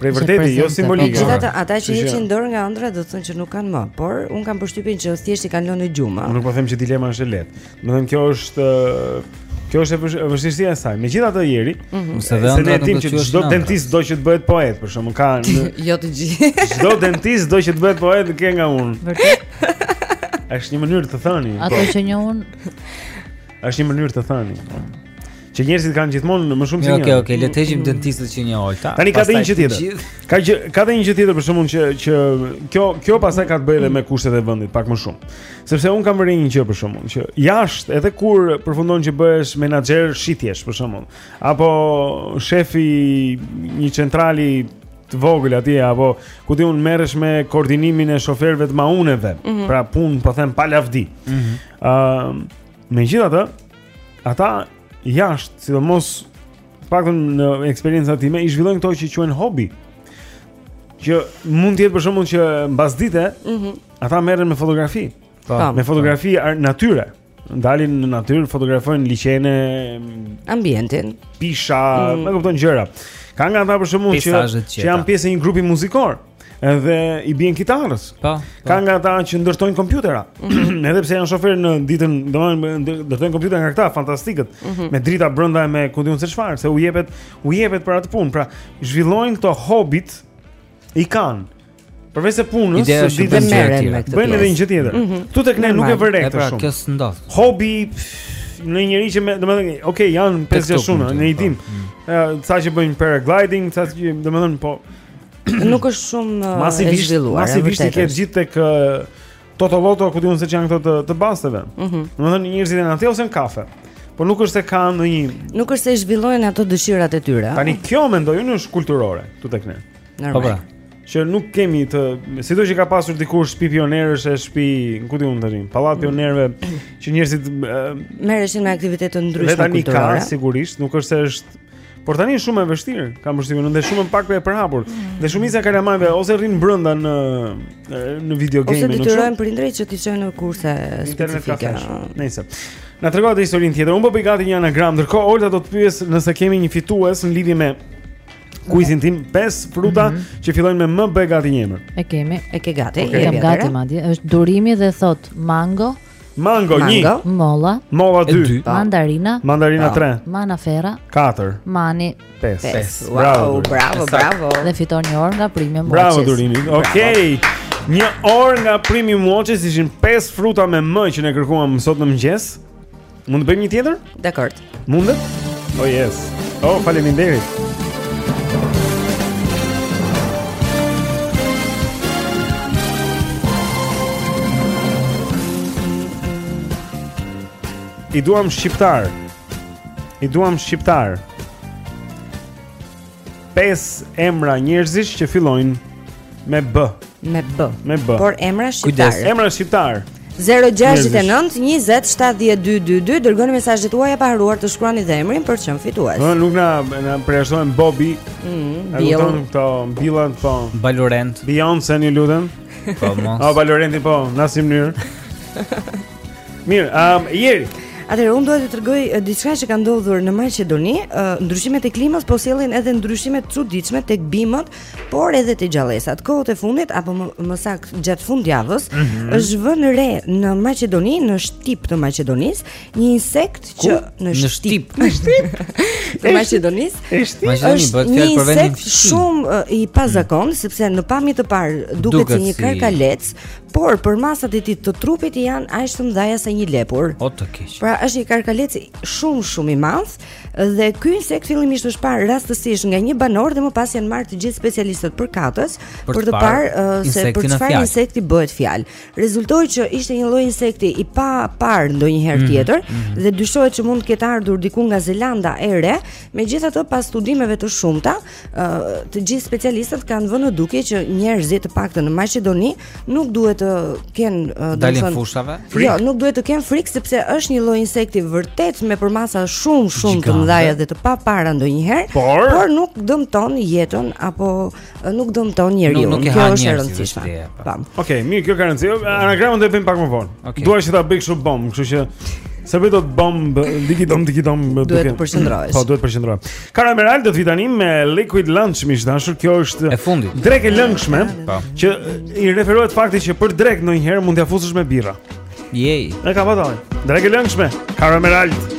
S1: prej vërteti jo simbolike.
S9: Po,
S7: gjithë ata që heqin dorë nga ëndrrat do të thonë që nuk kanë më, por unë kam përshtypjen që thjesht i kanë lënë në gjumë.
S1: Unë nuk po them që dilema është e lehtë. Domethënë kjo është kjo është vështirësia e saj. Megjithatë
S7: njeri,
S3: mm -hmm.
S1: se
S3: dhe
S1: ne
S3: dimë
S1: që çdo dentist do që të bëhet poet, për shembull ka
S7: jo të gjithë.
S1: Çdo dentist do që të bëhet poet ke nga unë.
S9: Vërtet.
S1: Është një mënyrë të thëni.
S9: Ato
S1: po.
S9: që një unë
S1: Është një mënyrë të thëni. Që njerëzit kanë gjithmonë më shumë se
S3: jo,
S1: një.
S3: Okej, okej, le të heqim dentistët që një Olta.
S1: Tani ka dhe një gjë tjetër. Ka gjë, ka dhe një gjë tjetër për shembull që që kjo kjo pastaj ka të bëjë edhe me kushtet e vendit pak më shumë. Sepse unë kam vënë re një gjë për shembull që jashtë edhe kur përfundon që bëhesh menaxher shitjesh për shembull apo shef i një centrali të vogël atje apo ku di unë merresh me koordinimin e shoferëve të mauneve,
S7: mm -hmm.
S1: pra punë po them pa lavdi.
S3: Ëh,
S1: mm -hmm. uh, megjithatë ata jashtë, sidomos të paktën në eksperiencën time i zhvillojnë këto që quhen hobi. Që mund të jetë për shembull që mbas dite,
S7: ëh, mm -hmm.
S1: ata merren me fotografi.
S7: Po, po.
S1: me fotografi pa. natyre. Dalin në natyrë, fotografojnë liqene,
S7: ambientin,
S1: pisha,
S7: mm.
S1: më kupton gjëra. Ka nga ata për shembull që, që janë pjesë e një grupi muzikor. Edhe i bien kitarës.
S3: Po. po.
S1: Ka nga ata që ndërtojnë kompjutera. Mhm. Edhe pse janë shoferë në ditën, domethënë ndërtojnë kompjutera nga këta fantastikët
S7: mm -hmm.
S1: me drita brenda e me ku di unë se çfarë, se u jepet, u jepet për atë punë. Pra, zhvillojnë këto hobit i kanë. Përveç se punës,
S3: që
S1: ditën
S3: e
S1: merren. Bëjnë edhe një gjë tjetër.
S7: Mm
S1: -hmm. Këtu tek ne nuk e vë
S3: re
S1: këtë
S3: pra,
S1: shumë.
S3: Pra, kjo s'ndodh.
S1: Hobi nuk njeh njerëz që me, domethënë, okay, janë pesë
S3: gjashtë,
S1: ne i dim. Po. Mm. Sa që bëjnë paragliding, sa që domethënë po
S7: Nuk është shumë e zhvilluar.
S1: Masivisht i ke
S7: të
S1: gjithë tek Toto Loto, ku di unë se ç'janë këto të, të basteve.
S7: Ëh. Mm -hmm.
S1: Domethënë njerëzit janë atje ose në kafe. Po nuk është se kanë ndonjë
S7: Nuk është se i zhvillojnë ato dëshirat e tyre.
S1: Tani kjo mendoj unë është kulturore këtu tek ne.
S7: Normal.
S3: Po pra.
S1: Që nuk kemi të, sidoqë ka pasur dikur shtëpi pionerësh e shtëpi, ku di unë tani, pallati i pionerëve që njerëzit
S7: merreshin me aktivitete të ndryshme kulturore.
S1: Tani ka sigurisht, nuk është se është Por tani është shumë e vështirë, kam përshtypjen, ndonëse shumë pak e përhapur. Mm. Dhe shumica e kalamajve ose rrin brenda në në video game, ose
S7: detyrojnë prindërit që t'i çojnë në kurse specifike.
S1: Nëse. Na tregon atë historinë tjetër. Unë po bëj gati një anagram, ndërkohë Olta do të të pyes nëse kemi një fitues në lidhje me kuizin tim 5 fruta mm -hmm. që fillojnë me M. Bëj gati një emër.
S9: E kemi,
S7: e ke gati.
S1: Okay.
S9: E kam gati madje, është Durimi dhe thotë mango,
S1: Mango 1.
S9: Molla.
S1: Molla 2.
S9: Mandarina.
S1: Mandarina 3.
S9: Manafera
S1: 4.
S9: Mani
S1: 5. Bravo,
S7: bravo, bravo.
S9: Dhe fiton një orë nga Premium Watches.
S1: Bravo Durimi. Okej. Një orë nga Premium Watches ishin 5 fruta me M që ne kërkuam sot në mëngjes. Mund të bëjmë një tjetër?
S7: Dakor.
S1: Mundet? Oh yes. Oh, faleminderit. I duam shqiptar. I duam shqiptar. pesë emra njerëzish që fillojnë me B.
S7: Me B.
S1: Me B.
S7: Por emra shqiptar.
S1: Kujdes, emra shqiptar.
S7: 0-6-9-20-7-12-2 Dërgoni mesazhet tuaja pa harruar të shkruani dhe emrin për çmim fitues
S14: Ne nuk na përjashtohen Bobby
S7: mm, Bill
S14: Këto Billan po
S3: Balorent
S14: Beyonce ju lutem
S3: Po mos
S14: O Balorentin po Në asnjë mënyrë Mirë, um, jeri.
S7: Atëherë unë dua të tregoj diçka që ka ndodhur në Maqedoni, uh, ndryshimet e klimës po sjellin edhe ndryshime të çuditshme tek bimët, por edhe te gjallesat. Kohët e fundit apo më, më saktë gjatë fundjavës
S15: mm -hmm.
S7: është vënë re në Maqedoni, në Shtip të Maqedonisë, një insekt Ku? që në Shtip, në Shtip të Maqedonisë. Është një insekt shumë uh, i pazakontë mm. sepse në pamje të parë duket si një karkalec, Por përmasat e tij të trupit janë aq të mëdhaja sa një lepur.
S3: O të keqen.
S7: Pra është një karkalec shumë shumë i madh dhe ky insekt fillimisht është parë rastësisht nga një banor dhe më pas janë marrë të gjithë specialistët përkatës
S3: për,
S7: për
S3: të parë
S7: uh, se për çfarë insekti bëhet fjalë. Rezultoi që ishte një lloj insekti i paparë ndonjëherë
S3: mm -hmm,
S7: tjetër
S3: mm -hmm.
S7: dhe dyshohet që mund të ketë ardhur diku nga Zelanda e Re. Megjithatë pas studimeve të shumta të gjithë specialistët kanë vënë në dukje që njerëzit të paktën në Maqedoni nuk duhet të kenë uh,
S3: dalin fushave.
S7: Jo, nuk duhet të kenë frikë sepse është një lloj insekti vërtet me përmasa shumë shumë të mëdhaja dhe të papara ndonjëherë,
S14: por,
S7: por nuk dëmton jetën apo uh, nuk dëmton njeriun.
S3: Nuk, nuk
S7: kjo është e rëndësishme.
S3: Po.
S14: Okej, okay, mirë, kjo ka rëndësi. Anagramën do e bëjmë pak më vonë.
S3: Okay.
S14: Dua që ta bëj kështu bomb, kështu që Sa vetë bomb, digi dom, digi dom,
S7: duhet të përqendrohesh.
S14: Po, duhet të përqendrohesh. Caro Emerald do të vijë tani me Liquid Lunch, miq të dashur. Kjo është
S3: e fundit.
S14: Drekë e lëngshme,
S3: po.
S14: që i referohet faktit që për drekë ndonjëherë mund t'ia fusësh me birra.
S3: Jej.
S14: E ka patur. Drekë e lëngshme, Caro Emerald.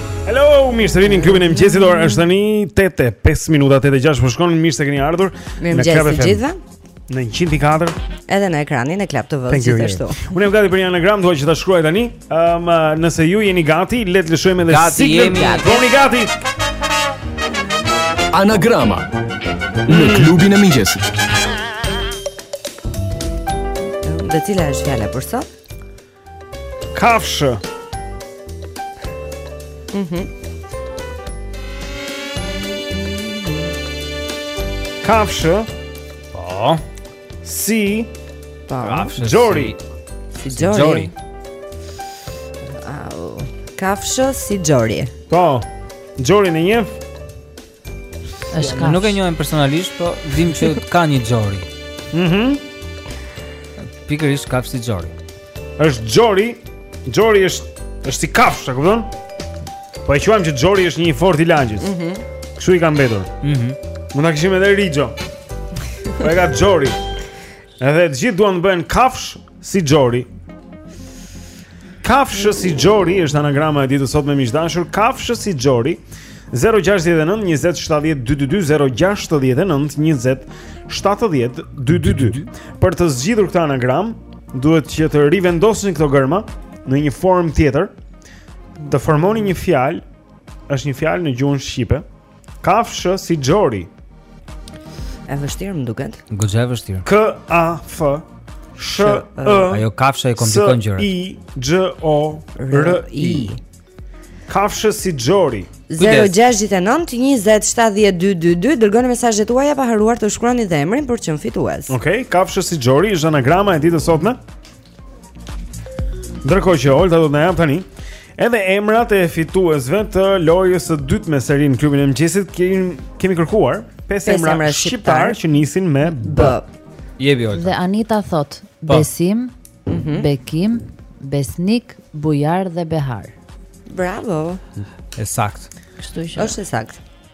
S1: Hello, mirë se vini në klubin e mëngjesit. Ora është tani 8:05 minuta, 8:06 po shkon. Mirë se keni ardhur.
S7: Mirëmëngjes të gjithëve.
S1: Në 104
S7: edhe në ekranin e Club TV gjithashtu.
S1: Unë jam gati për një anagram, dua që ta shkruaj tani. Ëm, um, nëse ju jeni gati, le të lëshojmë edhe
S16: gati
S1: siglën.
S16: Gati
S1: jemi. gati.
S16: Anagrama në klubin e mëngjesit.
S7: Dhe cila është fjala për sot?
S1: Kafshë.
S7: Mhm.
S1: Mm Kafshë.
S16: Po.
S1: Si.
S7: Po.
S16: Kafshë.
S1: Xhori.
S7: Si Xhori. Au. Kafshë si Xhori.
S1: Po. Xhori në njëf.
S9: Është kafshë.
S3: Nuk e njohim personalisht, po dim që ka një Xhori.
S1: Mhm.
S3: Mm Pikërisht kafshë si Xhori.
S1: Është Xhori, Xhori është është si kafshë, e kupton? Po e quajmë që Xhori është një i fortë i lagjes.
S7: Mhm.
S1: Mm Kështu i ka mbetur.
S3: Mhm.
S1: Mm Mund ta kishim edhe Rixho. Po e ka Xhori. Edhe të gjithë duan të bëhen kafshë si Xhori. Kafshë si Xhori është anagrama e ditës sotme miq të dashur, kafshë si Xhori. 069 20 70 222 069 20 70 222 Për të zgjidhur këtë anagram Duhet që të rivendosni këto gërma Në një formë tjetër Të formoni një fjalë është një fjalë në gjuhën shqipe Kafshë si Xhori.
S7: E vështirë më duket.
S3: Goxha e vështirë.
S1: K A F Sh Ë
S3: Ajo kafsha e komplikon gjërat.
S1: I Xh O R I. Kafshë si Xhori.
S7: 069 20 7222 dërgoni mesazhet tuaja pa harruar të shkruani dhe emrin për të qenë fitues.
S1: Okej, okay, kafshë si Xhori është anagrama e ditës sotme. Ndërkohë që Olta do të na japë tani edhe emrat e fituesve të lojës së dytë me serinë klubin e mëngjesit kemi kemi kërkuar pesë emra,
S7: emra
S1: shqiptar që nisin me B.
S3: Jepi Olta.
S9: Dhe Anita thotë
S1: po. Po.
S9: Besim,
S7: mm -hmm.
S9: Bekim, Besnik, Bujar dhe Behar.
S7: Bravo.
S3: E saktë.
S9: Kështu që.
S7: Është
S1: saktë.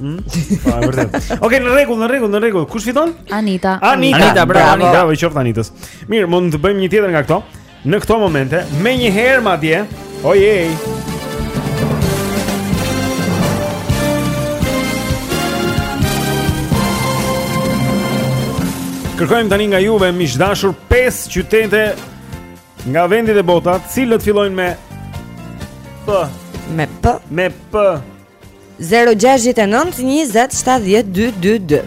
S7: Mm?
S9: Po,
S1: e vërtetë. Okej, okay, në rregull, në rregull, në rregull. Kush fiton?
S9: Anita.
S1: Anita,
S3: Anita bravo, bravo, Anita.
S1: bravo i qoftë Anitës. Mirë, mund të bëjmë një tjetër nga këto. Në këto momente, menjëherë madje, ojej. Kërkojmë tani nga juve, miq të dashur, 5 qytete nga vendi dhe bota, të cilët fillojnë me P.
S7: Me P.
S1: Me P.
S7: 0-6-9-27-12-2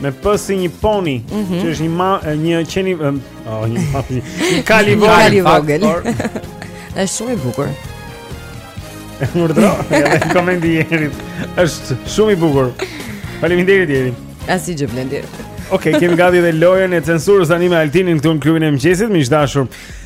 S1: Me p si një poni
S7: mm -hmm.
S1: Që është një ma Një qeni Një oh, një ma Një kal i vogël
S7: Një kal
S1: i vogël
S7: është shumë i bukur
S1: Urdhëro Në komendi jeri është shumë i bukur Faleminderit jeri
S7: Asgjë Blendi
S1: Ok, kemi gati dhe lojën e censurës ani me Altinin këtu në klubin e mëngjesit miq të
S17: dashur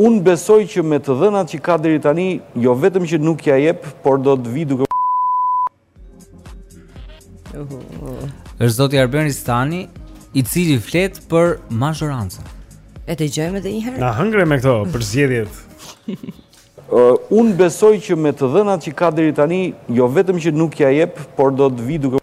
S17: Unë besoj që me të dhënat që ka deri tani, jo vetëm që nuk ja jep, por do të vi duke
S3: është zoti Arben Ristani, i cili flet për mazhorancën.
S7: E dëgjojmë edhe njëherë.
S1: Na hëngre me këto për zgjedhjet.
S17: Uh, unë besoj që me të dhënat që ka deri tani, jo vetëm që nuk ja jep, por do të vi duke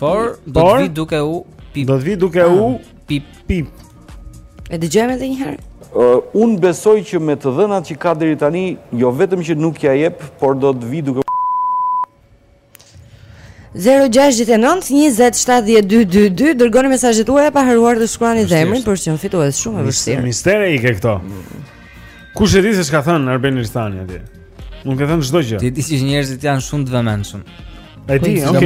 S3: Por do të vi duke u pip.
S1: Do të vi duke u ah,
S3: pip
S1: pip.
S7: E dëgjojmë edhe një herë.
S17: Uh, unë besoj që me të dhënat që ka deri tani, jo vetëm që nuk ja jep, por do të vi duke
S7: 0-6-9-27-12-2 Dërgoni mesazhet tuaja pa harruar të shkruani dhe emrin Për ta fituar e shumë e vështirë
S1: Mistere i ke këto Ku e di ti se ç'ka thënë Arben Ristani atje? Mund të ketë thënë çdo gjë.
S3: Ti di se njerëzit janë shumë të vëmendshëm.
S1: E di,
S3: ok,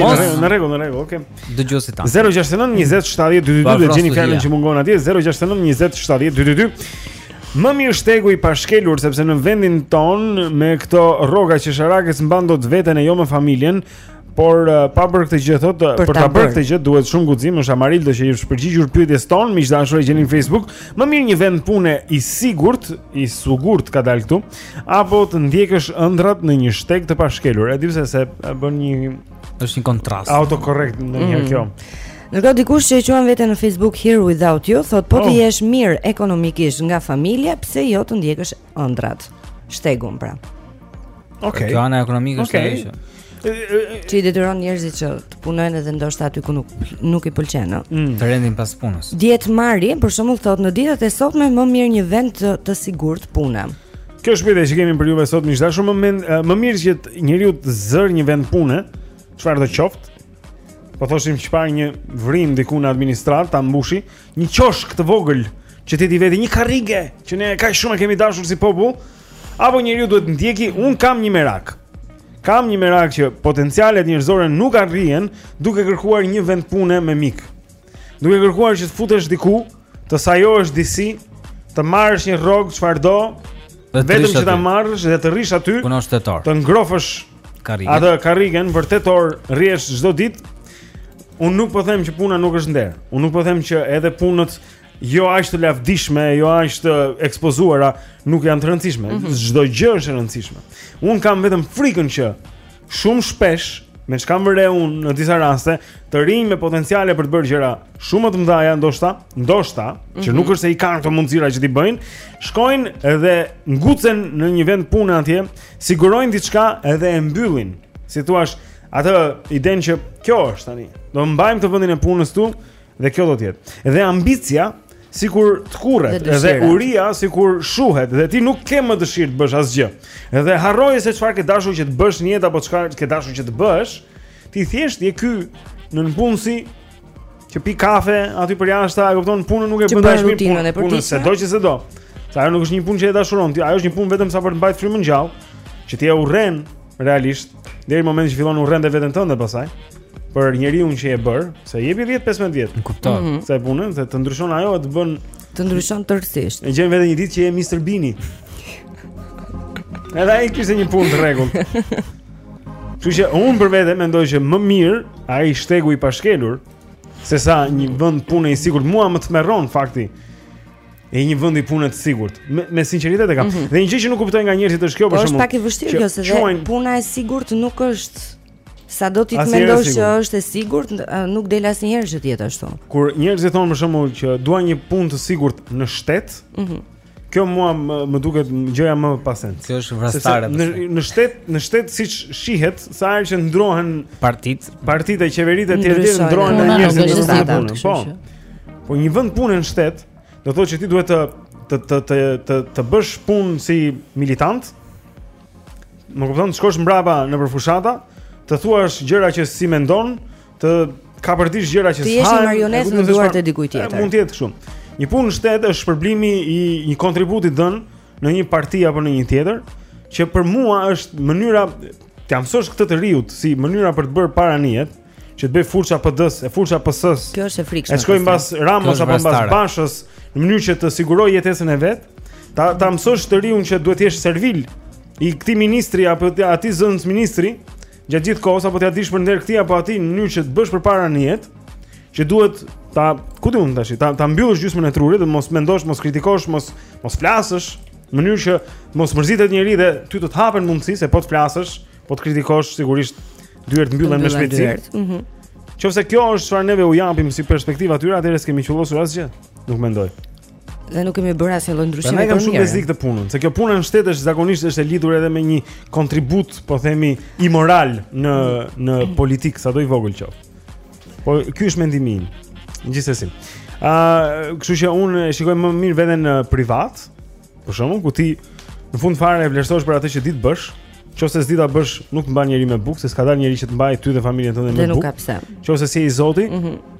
S1: në rregull, në rregull, ok.
S3: Dëgjuesit tanë.
S1: 069 20 70 222 dhe gjeni fjalën që mungon atje 069 20 70 222. Më mirë shtegu i pashkelur sepse në vendin tonë me këto rroga qesharake s'mban dot veten e jo me familjen, Por uh, pa bërë këtë gjë thotë,
S7: për,
S1: për
S7: ta
S1: bërë këtë gjë duhet shumë guxim, është Amarildo që i është përgjigjur pyetjes tonë, miq të dashur e gjeni në Facebook, më mirë një vend pune i sigurt, i sugurt ka dalë këtu, apo të ndjekësh ëndrrat në një shteg të pashkelur. E di pse se bën një
S3: është një kontrast.
S1: Autokorrekt ndonjëherë
S7: mm.
S1: kjo.
S7: Ndërkohë dikush që e quan veten në Facebook Here Without You, thotë po të oh. jesh mirë ekonomikisht nga familja, pse jo të ndjekësh ëndrrat. Shtegun pra.
S1: Okej.
S3: Okay. Ana ekonomike është
S1: okay.
S3: ajo. Që
S7: i detyron njerëzit që të punojnë edhe ndoshta aty ku nuk nuk i pëlqen, ëh. Mm.
S3: Të rendin pas punës.
S7: Diet Mari, për shembull thotë në ditët e sotme më mirë një vend të, të sigurt pune.
S1: Kjo është pyetja që kemi për juve sot, miq të dashur, më më mirë që njeriu të zërë një vend pune, çfarëdo qoftë. Po thoshim qëparë një vrimë diku në administratë ta mbushi, një qoshe të vogël që t'i gjejë vetes një karrige që ne kaq shumë e kemi dashur si popull, apo njeriu duhet të ndjeki, unë kam një merak. Kam një merak që potencialet njerëzore nuk arrihen duke kërkuar një vend pune me mik. Duke kërkuar që të futesh diku, të sajohesh disi, të marrësh një rrogë
S3: çfarëdo,
S1: vetëm që ta marrësh dhe të rrish aty.
S3: Punë në shtet.
S1: Të ngrohësh
S3: Karrigen.
S1: Atë karrigen për 8 orë rrish çdo ditë. Unë nuk po them që puna nuk është nder. Unë nuk po them që edhe punët jo aq të lavdishme, jo aq të ekspozuara nuk janë të rëndësishme.
S7: Mhm.
S1: Çdo mm -hmm. gjë është e rëndësishme. Unë kam vetëm frikën që shumë shpesh me çka vë re unë në disa raste, të rinj me potenciale për të bërë gjëra shumë më të mëdha, ndoshta, ndoshta, mm -hmm. që
S7: mhm.
S1: nuk është se i kanë këto mundësira që t'i bëjnë, shkojnë edhe ngucen në një vend pune atje, Sigurojnë diçka edhe e mbyllin. Si thua, atë idenë që kjo është tani. Do mbajmë këtë vendin e punës këtu dhe kjo do të jetë. Dhe ambicia sikur tkurret
S7: dhe, dhe
S1: uria sikur shuhet dhe ti nuk ke më dëshirë të bësh asgjë. Dhe harron se çfarë ke dashur që të bësh në jetë apo çfarë ke dashur që të bëhesh. Ti thjesht je ky nëpunësi Që pi kafe aty përjashtë, e kupton, punën nuk e bën
S7: dhe
S1: aq mirë punën, punën se do që se do. Se ajo nuk është një punë që e dashuron, ti ajo është një punë vetëm sa për të mbajtur frymën gjallë, që ti e urren realisht deri në momentin që fillon urren edhe veten tënde pastaj për njeriun që je bërë, se jepi 10-15 vjet.
S3: E
S7: kupton. Mm -hmm.
S1: Se punën, se të ndryshon ajo e të bën
S7: të ndryshon tërësisht.
S1: E gjen veten një ditë që je Mr Bean. Edhe ai kishte një punë të rregullt. Kështu që unë për vete mendoj që më mirë ai shtegu i pashkelur sesa një vend pune i sigurt. Mua më tmerron fakti i një vendi pune të sigurt. Me, me sinqeritet e kam.
S7: Mm -hmm.
S1: Dhe një gjë që nuk kuptoj nga njerëzit është kjo për
S7: shkakun.
S1: Po është
S7: pak e vështirë kjo se
S1: quajn...
S7: puna e sigurt nuk është sado ti të mendosh që është e sigurt, nuk del asnjëherë që të jetë ashtu.
S1: Kur njerëzit thonë për shembull që duan një punë të sigurt në shtet,
S7: mm -hmm.
S1: Kjo mua më duket gjëja më pa sens.
S3: Kjo është vrastare.
S1: Në në shtet, në shtet siç shihet, sa herë që ndrohen
S3: partitë,
S1: partitë e qeveritë
S7: etj,
S1: ndrohen
S7: dhe
S1: njerëzit. Po. Po një vend pune në shtet, do thotë që ti duhet të të të të të, të bësh punë si militant. Më kupton, të shkosh mbrapa nëpër fushata, të thuash gjëra që s'i mendon, Të kapërdish gjëra që s'hahen.
S7: Të jesh një marionetë në duart e dikujt tjetër.
S1: Mund të jetë kështu. Një punë në shtet është shpërblimi i një kontributi të dhënë në një parti apo në një tjetër, që për mua është mënyra t'i mësosh këtij të riut se mënyra për të bërë para në jetë është të bëjë furça PD-së, e furça PS-së.
S7: Kjo është e frikshme.
S1: Të shkojë mbas
S3: Ramës
S1: apo mbas Bashës në mënyrë që të sigurojë jetesën e vet. Ta ta mësosh të riun që duhet të jesh servil i këtij ministri apo atij zëvendësministri Gjatë gjithë kohës apo t'ia dish për nder këtij apo atij në mënyrë që të bësh përpara në jetë, që duhet ta, ku di unë, ta, ta ta mbyllësh gjysmën e trurit dhe mos mendosh, mos kritikosh, mos mos flasësh në mënyrë që mos mërzitet njeri dhe ty të të hapen mundësi se po të flasësh, po të kritikosh sigurisht dyert mbyllen me shpejtësi.
S7: Mhm.
S1: Qofse kjo është çfarë neve u japim si perspektivë atyre, atëherë s'kemi qullosur asgjë. Nuk mendoj.
S7: Ne nuk kemi bërë asnjë lloj ndryshimi.
S1: Ne
S7: kemi
S1: shumë bezdi këtë punën, se kjo puna në shtet është zakonisht është e lidhur edhe me një kontribut, po themi, imoral në në politikë, sado i vogël qoftë. Po ky është mendimi im. Gjithsesi. Ë, uh, kështu që unë e shikoj më mirë veten në privat. Për shembull, ku ti në fund fare vlerësohesh për atë që di të bësh, Qoftë se s'di ta bësh, nuk të mban njeri me bukë, se s'ka dalë njeri që të mbajë ty dhe familjen tënde me bukë.
S7: Dhe nuk ka pse.
S1: Qoftë se s'je i zoti.
S7: Mhm.
S1: Mm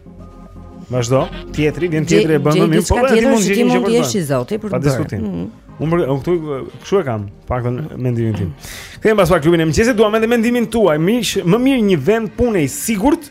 S1: Vazhdo. Tjetri, vjen tjetri e bën më mirë, po
S7: ti mund të jesh i zoti për të. Pa
S1: diskutim.
S7: Mm -hmm.
S1: Unë për, këtu kështu e kam, të paktën mendimin tim. Kthehem pas pak në klubin e mëngjesit, duam edhe mendimin tuaj. Miq, më mirë një vend pune i sigurt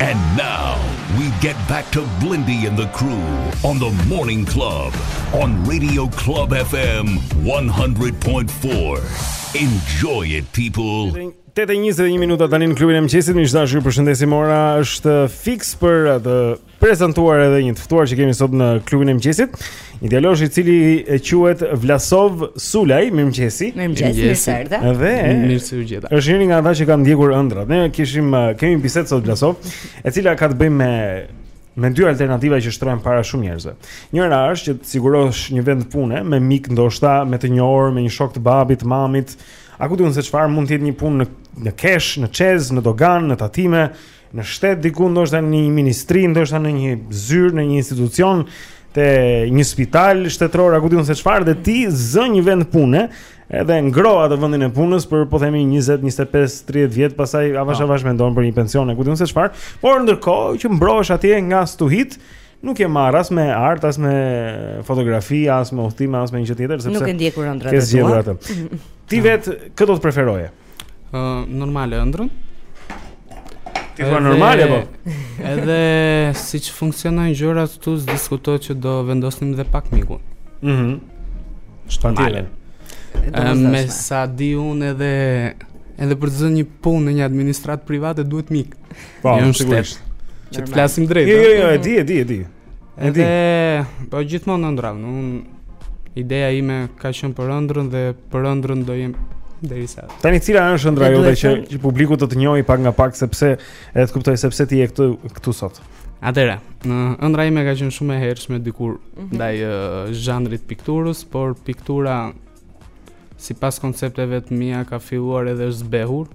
S18: And now we get back to Blindy and the crew on the Morning Club on Radio Club FM 100.4. Enjoy it people.
S1: 8 e 21 minuta tani në klubin e mëngjesit, miq të dashur, ju përshëndesim. Ora është fiks për të prezantuar edhe një të ftuar që kemi sot në klubin e mëngjesit. Një djalosh i cili quhet Vlasov Sulaj, mirëmëngjesi.
S7: Mirëmëngjesi, mirë se erdhe.
S1: Edhe
S19: mirë se u gjeta.
S1: Është njëri nga ata që kanë ndjekur ëndrrat. Ne kishim uh, kemi bisedë sot Vlasov, e cila ka të bëjë me me dy alternativa që shtrohen para shumë njerëzve. Njëra është që të sigurosh një vend pune me mik ndoshta me të njohur, me një shok të babit, mamit, a ku di unë se çfarë mund të jetë një punë në në kesh, në çez, në doganë, në tatime, Në shtet diku ndoshta në një ministri, ndoshta në një zyrë, në një institucion te një spital shtetëror, a ku di unë se çfarë dhe ti zë një vend pune, edhe ngroh atë vendin e punës për po themi 20, 25, 30 vjet, pastaj avash no.
S19: Po.
S1: avash mendon për një pension, a ku di unë se çfarë, por ndërkohë që mbrohesh atje nga stuhitë, nuk merresh as me art, as me fotografi, as me udhtim, as me një gjë tjetër, sepse
S7: nuk ke ndjekur
S1: ëndrrat
S7: e tua.
S1: Ti vetë kë do të preferoje?
S19: Ë uh, normale ëndrrën.
S1: Ti thua normale po.
S19: Edhe siç funksionojnë gjërat këtu, diskutohet që do vendosnim dhe pak mikun.
S1: Mhm.
S19: Mm
S7: Çfarë
S19: tjetër? Me sa di unë edhe edhe për të zënë një punë në një administratë private duhet mik.
S1: Po,
S19: jo
S1: sigurisht.
S19: Që të flasim drejt.
S1: Jo, jo, jo, e di, e di, e di. E di.
S19: Edhe po gjithmonë ëndrra, unë ideja ime ka qenë për ëndrrën dhe për ëndrrën do jem derisa.
S1: Tani cila është
S19: ëndrra
S1: jote që, që publiku të të njohë pak nga pak sepse edhe të kuptojë se pse ti je këtu këtu sot.
S19: Atëherë, ëndrra ime ka qenë shumë e hershme dikur
S7: mhm.
S19: ndaj mm -hmm. uh, zhanrit të pikturës, por piktura Sipas koncepteve të mia ka filluar edhe është zbehur,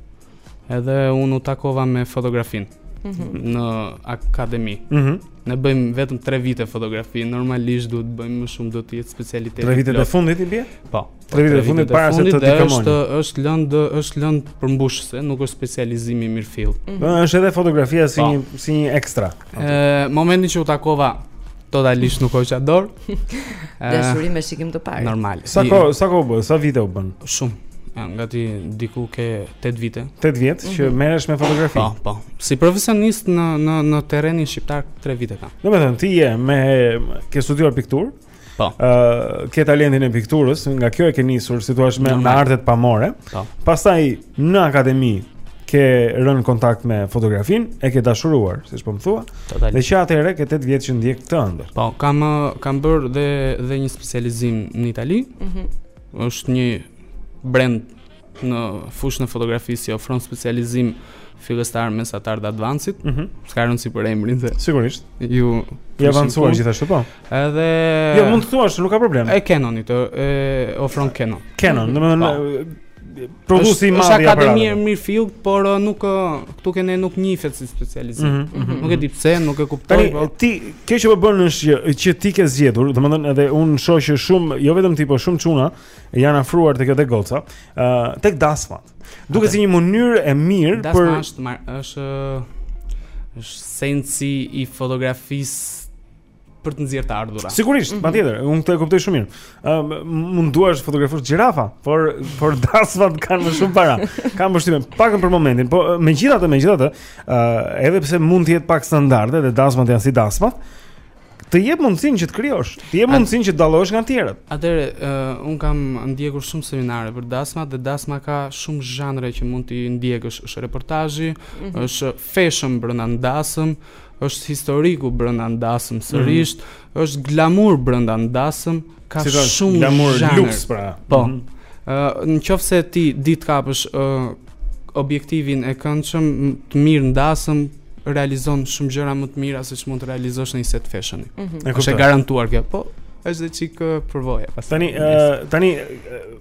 S19: edhe unë u takova me fotografinë
S7: mm -hmm.
S19: në akademi.
S1: Mm -hmm.
S19: Ne bëjmë vetëm 3 vite fotografi, normalisht duhet të bëjmë më shumë duhet të jetë
S1: specialitet. 3 vite
S19: të
S1: fundit i bie?
S19: Po.
S1: 3 vite të fundit para se të diplomoni.
S19: Është është lëndë, është lëndë përmbushëse, nuk është specializim i mirëfilltë.
S1: Mm -hmm. Është edhe fotografia si
S19: po.
S1: një si një ekstra.
S19: Ë, momentin që u takova totalisht nuk hoqa dorë.
S7: Dashuri me shikim të parë.
S19: Normal.
S1: Sa
S19: i-
S1: kohë, sa kohë bë, sa vite u bën?
S19: Shumë. Ja, gati diku ke 8 vite.
S1: 8 vjet që merresh me fotografi.
S19: Po, po. Si profesionist në në në terrenin shqiptar 3 vite kam.
S1: Domethënë ti je, ke studiuar pikturë,
S19: Po.
S1: Ë uh, ke talentin e pikturës, nga kjo e ke nisur, si thua me
S19: në
S1: artet pamore.
S19: Po.
S1: Pastaj në akademi ke rënë në kontakt me fotografinë, e ke dashuruar, siç po më thua.
S19: Total.
S1: Dhe që atëherë ke 8 vjet që ndjek këtë ëndërr.
S19: Po, kam kam bërë dhe dhe një specializim në Itali.
S7: Mhm.
S19: Mm është një brand në fushën e fotografisë që ofron specializim fillestar mesatar dhe advanced.
S1: Mm -hmm.
S19: S'ka rëndësi për emrin dhe
S1: sigurisht.
S19: Jo,
S1: i avancuar gjithashtu po.
S19: Edhe
S1: Jo, mund të thuash, nuk ka problem.
S19: E Canon i të e, ofron Canon.
S1: Canon, domethënë po. prodhuesi i madh i
S19: aparatit. Është
S1: akademi
S19: e mirëfilltë, por uh, nuk uh, këtu te ne nuk njihet si specializim.
S1: Mm -hmm.
S19: Nuk e di pse, nuk e kuptoj.
S1: Tani
S19: po.
S1: ti kjo që po bën është që, që ti ke zgjedhur, domethënë edhe unë shoh që shumë, jo vetëm ti, po shumë çuna janë afruar tek edhe goca, ë uh, tek dasmat. Duket si një mënyrë e mirë
S19: dasma
S1: për
S19: është mar, është është sens i fotografisë për të nxjerrë të ardhura.
S1: Sigurisht, mm -hmm. patjetër, unë këtë e kuptoj shumë mirë. Ë uh, mund të duash të fotografosh xhirafa, por por dasmat kanë më shumë para. Kam vështirë pak për momentin, po megjithatë, megjithatë, ë uh, edhe pse mund të jetë pak standarde dhe dasmat janë si dasmat, Të jep mundësinë që të krijosh, të jep mundësinë që të dallohesh nga të tjerët.
S19: Atëherë, uh, unë kam ndjekur shumë seminare për dasmat dhe dasma ka shumë zhanre që mund t'i ndjekësh. Është reportazhi,
S7: mm -hmm.
S19: është fashion brenda në dasëm, është historiku brenda në dasëm sërisht, mm -hmm. është glamur brenda në dasëm, ka
S1: si
S19: shumë glamur
S1: luks pra.
S19: Po.
S1: Mm
S19: -hmm. uh, në qoftë se ti di të kapësh uh, objektivin e këndshëm, të mirë në dasëm, realizon shumë gjëra më të mira se ç'mund të realizosh në një set fashioni.
S1: Mm -hmm.
S19: Është e garantuar kjo. Po, është dhe çik përvoja. Pas
S1: tani uh, tani uh,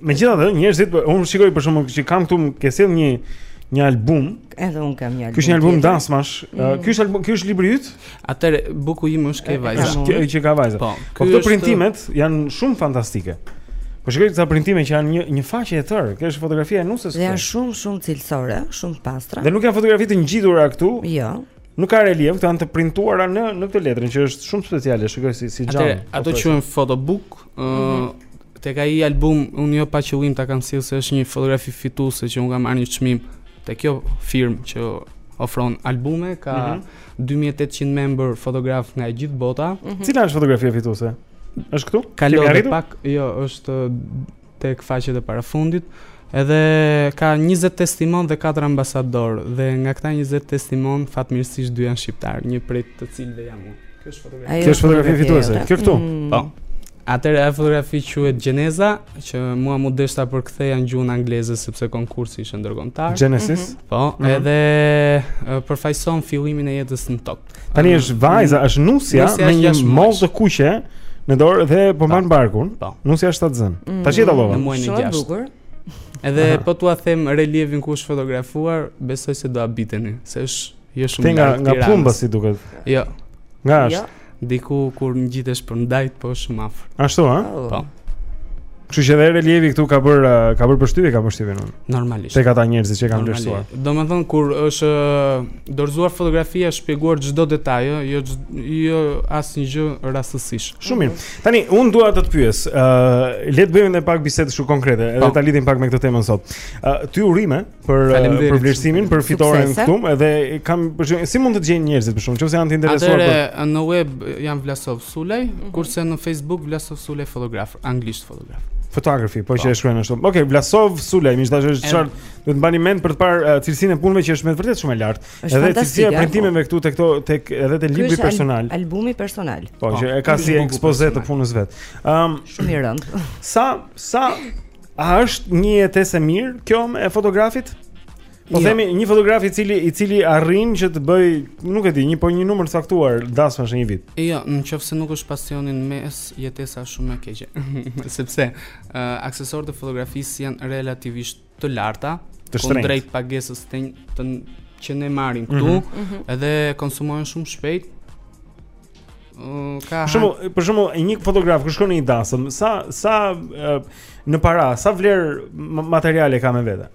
S1: megjithatë njerëzit po, unë shikoj për shembull që kam këtu ke sjellë një një album
S7: Edhe unë kam një album.
S1: Ky është një album dasmash.
S7: Mm.
S1: Ky është album, ky është libri yt?
S19: Atëre, buku im është te vajza.
S1: Kjo që ka vajza.
S19: Po,
S1: po këto printimet janë shumë fantastike. Po shikoj ca printime që janë një një faqe e tërë. Kjo është fotografia e
S7: nuses. Janë shumë shumë cilësore, shumë të pastra.
S1: Dhe nuk janë fotografi të ngjitura këtu.
S7: Jo.
S1: Nuk ka reliev, këto janë të printuara në në këtë letrën që është shumë speciale, shikoj si si xham.
S19: Ato quhen fotobook, ëh,
S7: mm -hmm.
S19: Tek ai album unë jo pa qëllim ta kam sjell se është një fotografi fituese që unë kam marrë një çmim te kjo firmë që ofron albume, ka mm -hmm. 2800 member fotograf nga e gjithë bota. Mm -hmm.
S1: Cila është fotografia fituese? Është këtu?
S19: Ka
S1: lënë
S19: pak, jo, është tek faqet e parafundit. Edhe ka 20 testimon dhe 4 ambasador dhe nga këta 20 testimon fatmirësisht dy janë shqiptar, një prej të cilëve jam unë. Kjo është
S1: fotografi. Kjo është fotografia fituese. Kjo këtu.
S7: Mm.
S19: Po. Atëherë ajo fotografi quhet Gjeneza, që mua mu desh ta përktheja në gjuhën angleze sepse konkursi ishte ndërkombëtar.
S1: Genesis. Mhm.
S19: Po,
S1: mm -hmm.
S19: edhe uh, përfaqëson fillimin e jetës në tokë.
S1: Tani është vajza, është nusja,
S19: nusja
S1: me një mollë të kuqe në dorë dhe po mban po. barkun.
S19: Po.
S1: Nusja është shtatzënë.
S7: Mm -hmm.
S1: Tash jeta
S19: lova.
S1: Në
S19: muajin e
S7: 6.
S19: Shumë
S7: bukur.
S19: Edhe
S1: Aha.
S19: po tua them relievin ku është fotografuar, besoj se do habiteni, se është jo shumë
S1: nga nga plumba si duket.
S19: Jo.
S1: Nga është.
S19: Jo. Diku kur ngjitesh për në Dajt po shumë afër.
S1: Ashtu ha? Oh.
S19: Po.
S1: Kështu që edhe relievi këtu ka bër uh, ka bër përshtypje ka përshtypjen unë.
S19: Normalisht.
S1: Tek ata njerëz që kanë vlerësuar.
S19: Domethën kur është uh, dorëzuar fotografia është shpjeguar çdo detaj, uh, jo jo asnjë gjë rastësisht.
S1: Shumë mirë. Tani unë dua të të pyes, ë uh, le të bëjmë edhe pak bisedë shumë konkrete, edhe
S19: po.
S1: ta lidhim pak me këtë temën sot. Ë uh, ty urime për për vlerësimin, për fitoren këtu, edhe kam për shembull, si mund të gjejnë njerëzit për shembull nëse janë të interesuar për Atëre,
S19: në web jam Vlasov Sulaj, mm -hmm. kurse në Facebook Vlasov Sulaj fotograf, anglisht fotograf.
S1: Photography, po që e po. shkruajnë ashtu. Okej, okay, Vlasov Sulaj,
S19: miq
S1: të dashur, ta mbani mend për të parë uh, cilësinë e punëve që është me vërtet shumë e lartë. Edhe cilësia e po. printimeve këtu tek këto tek edhe te libri
S7: personal. Al albumi personal.
S1: Po, që e ka po, si ekspoze të punës së vet. Ëm, um,
S7: shumë i rëndë.
S1: Sa sa A është një jetesë e mirë kjo e fotografit? Po
S19: jo.
S1: themi një fotograf i cili i cili arrin që të bëjë, nuk e di, një po një numër të caktuar dasmash në një vit.
S19: Jo, në qoftë se nuk është pasioni në mes, jetesa është shumë e keqe. Sepse uh, aksesorët e fotografisë janë relativisht të larta,
S1: të shtrenjtë.
S19: Kundrejt pagesës që ne marrim këtu,
S1: mm -hmm.
S19: edhe konsumohen shumë shpejt. Mm, ka
S1: për shembull, për shembull, një fotograf që shkon në një dasëm, sa sa në para, sa vlerë materiale ka me vete?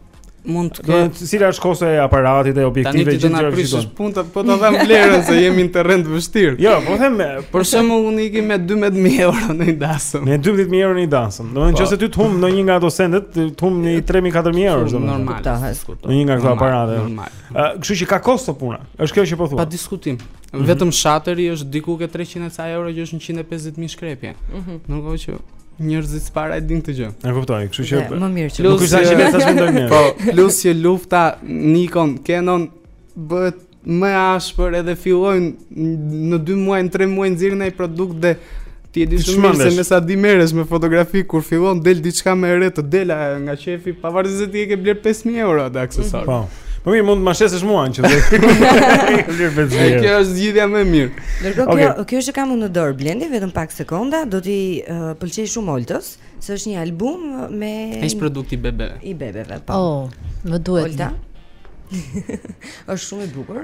S19: Mund të ketë.
S1: Cila është kosto e aparatit e
S19: objektivëve
S1: gjithë
S19: çfarë do
S1: të
S19: thotë? Po ta themi vlerën se jemi në terren të vështirë.
S1: Jo, po them,
S19: për shembull, unë iki me 12000 euro në një dasëm.
S1: Me 12000 euro në një dasëm. Domethënë,
S19: po.
S1: nëse ty të humb një nga ato sendet, të humb një 3000-4000 euro, domethënë.
S19: Normal.
S1: Në një nga
S19: ato
S1: aparate.
S19: Normal.
S1: Kështu që ka kosto puna. Është kjo që po thua.
S19: Pa diskutim.
S1: Mm -hmm.
S19: Vetëm shateri është diku ke 300 e ca euro që është 150 mijë shkrepje.
S7: Mm
S19: -hmm. Një gjë që njerëzit s'para e din këtë gjë.
S1: E kuptoj, kështu që
S7: më mirë që
S1: nuk është dashje vetë asnjë ndonjë.
S19: Po, plus që lufta Nikon Canon bëhet më e ashpër edhe fillojnë në 2 muaj, në 3 muaj nxjerrin ai produkt dhe Ti e di shumë mirë se me sa di merresh me fotografi kur fillon del diçka më e re të dela nga qefi, pavarësisht se ti e ke blerë 5000 euro atë aksesor.
S1: Po. Po mirë, mund të mashesësh mua në çdo. Blerë 5000
S19: euro. Kjo është zgjidhja më e mirë.
S7: Ndërkohë kjo, kjo është që kam unë në dorë Blendi vetëm pak sekonda, do t'i uh, pëlqej shumë Oltës, se është një album me
S19: Është produkt i bebeve.
S7: I bebeve, po.
S9: Oh, më duhet.
S7: Olta. Është shumë e
S9: bukur.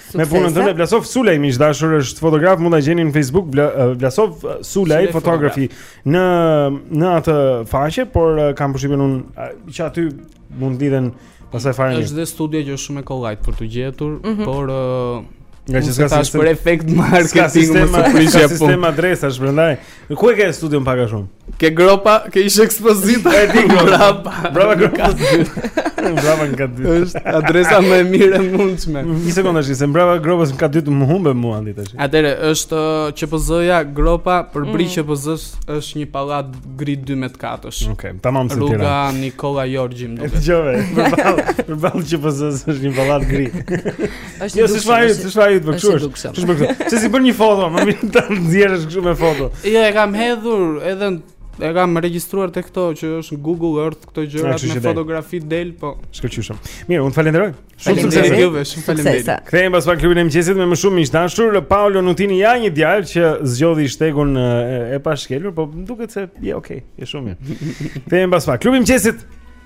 S7: Me
S1: punën tënde Blasov Sulaj miq të dashur është fotograf mund ta gjeni në Facebook Blasov
S19: Sulaj
S1: fotografi në në atë faqe por kam përshtypjen unë që aty mund të lidhen pastaj fare
S19: një.
S1: Është
S19: dhe studio që është shumë e kollajt për të gjetur,
S7: mm -hmm.
S19: por uh,
S1: nga që s'ka sistem
S19: për efekt marketing,
S1: s'ka sistem,
S19: sistem
S1: adresash prandaj. Në ku e ke studion pak a shumë?
S19: Ke gropa, ke ish ekspozita.
S1: E di gropa. Brava gropa. Brava nga dy.
S19: Është adresa më e mirë e mundshme.
S1: Një sekondë tashi, se brava gropa s'ka dy të më humbe mua aty tash.
S19: Atëherë është QPZ-ja uh, gropa përbri
S7: mm.
S19: QPZ-s është një pallat gri 12 katësh.
S1: Okej, okay, tamam se
S19: tira.
S1: Rruga
S19: Nikola Jorgji më duket.
S1: Dëgjove. Përballë QPZ-s është një pallat gri.
S7: Është i dukshëm.
S1: Jo, s'është fare,
S7: s'është
S1: fare
S7: i dukshëm.
S1: Ç'është bërë? Se si bën një foto, më mirë ta nxjerrësh kështu me foto.
S19: Jo, e kam hedhur edhe e kam regjistruar te këto që është Google Earth këto
S1: gjëra
S19: me fotografi del, po.
S1: Shkëlqyshëm. Mirë, unë falënderoj. Shumë sukses
S19: juve, shumë faleminderit.
S1: Kthehem pas Klubin e Mëngjesit me më shumë miq të dashur. Paolo Nutini ja një djalë që zgjodhi shtegun e pashkelur, po duket se je okay, je shumë mirë. Kthehem pas klubin e mëqyesit.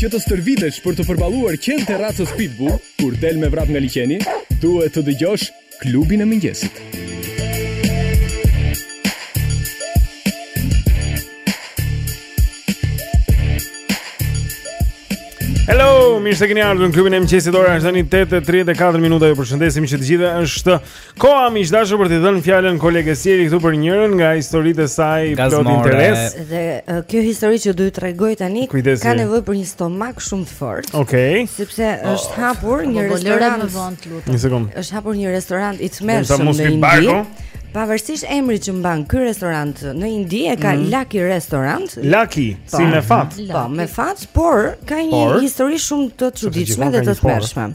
S16: Që të stërvitesh për të përballuar qentë e racës Pitbull kur del me vrap nga liqeni, duhet të dëgjosh Klubin e Mëngjesit.
S1: Hello, mirë se keni ardhur në klubin e mëngjesit. Ora është tani 8:34 minuta. Ju përshëndesim që të gjithëve. Është Koha miq të dashur për t'i dhënë fjalën kolegës Jeri këtu për njërën nga historitë e saj plot interes.
S7: Dhe uh, kjo histori që do ju tregoj tani
S1: Kujdes.
S7: ka nevojë për një stomak shumë të fortë.
S1: Okej. Okay.
S7: Sepse oh. është hapur një
S9: oh,
S7: restorant
S9: më vonë, lutem.
S1: Një sekond.
S7: Është hapur një restorant i tmerrshëm në Indi.
S1: Barko.
S7: Pavarësisht emrit që mban ky restorant në Indi e ka
S1: mm.
S7: Lucky Restaurant.
S1: Lucky,
S7: pa,
S1: si po. me fat.
S7: Po, me fat, por ka një
S1: por,
S7: histori shumë të çuditshme dhe të tmerrshme.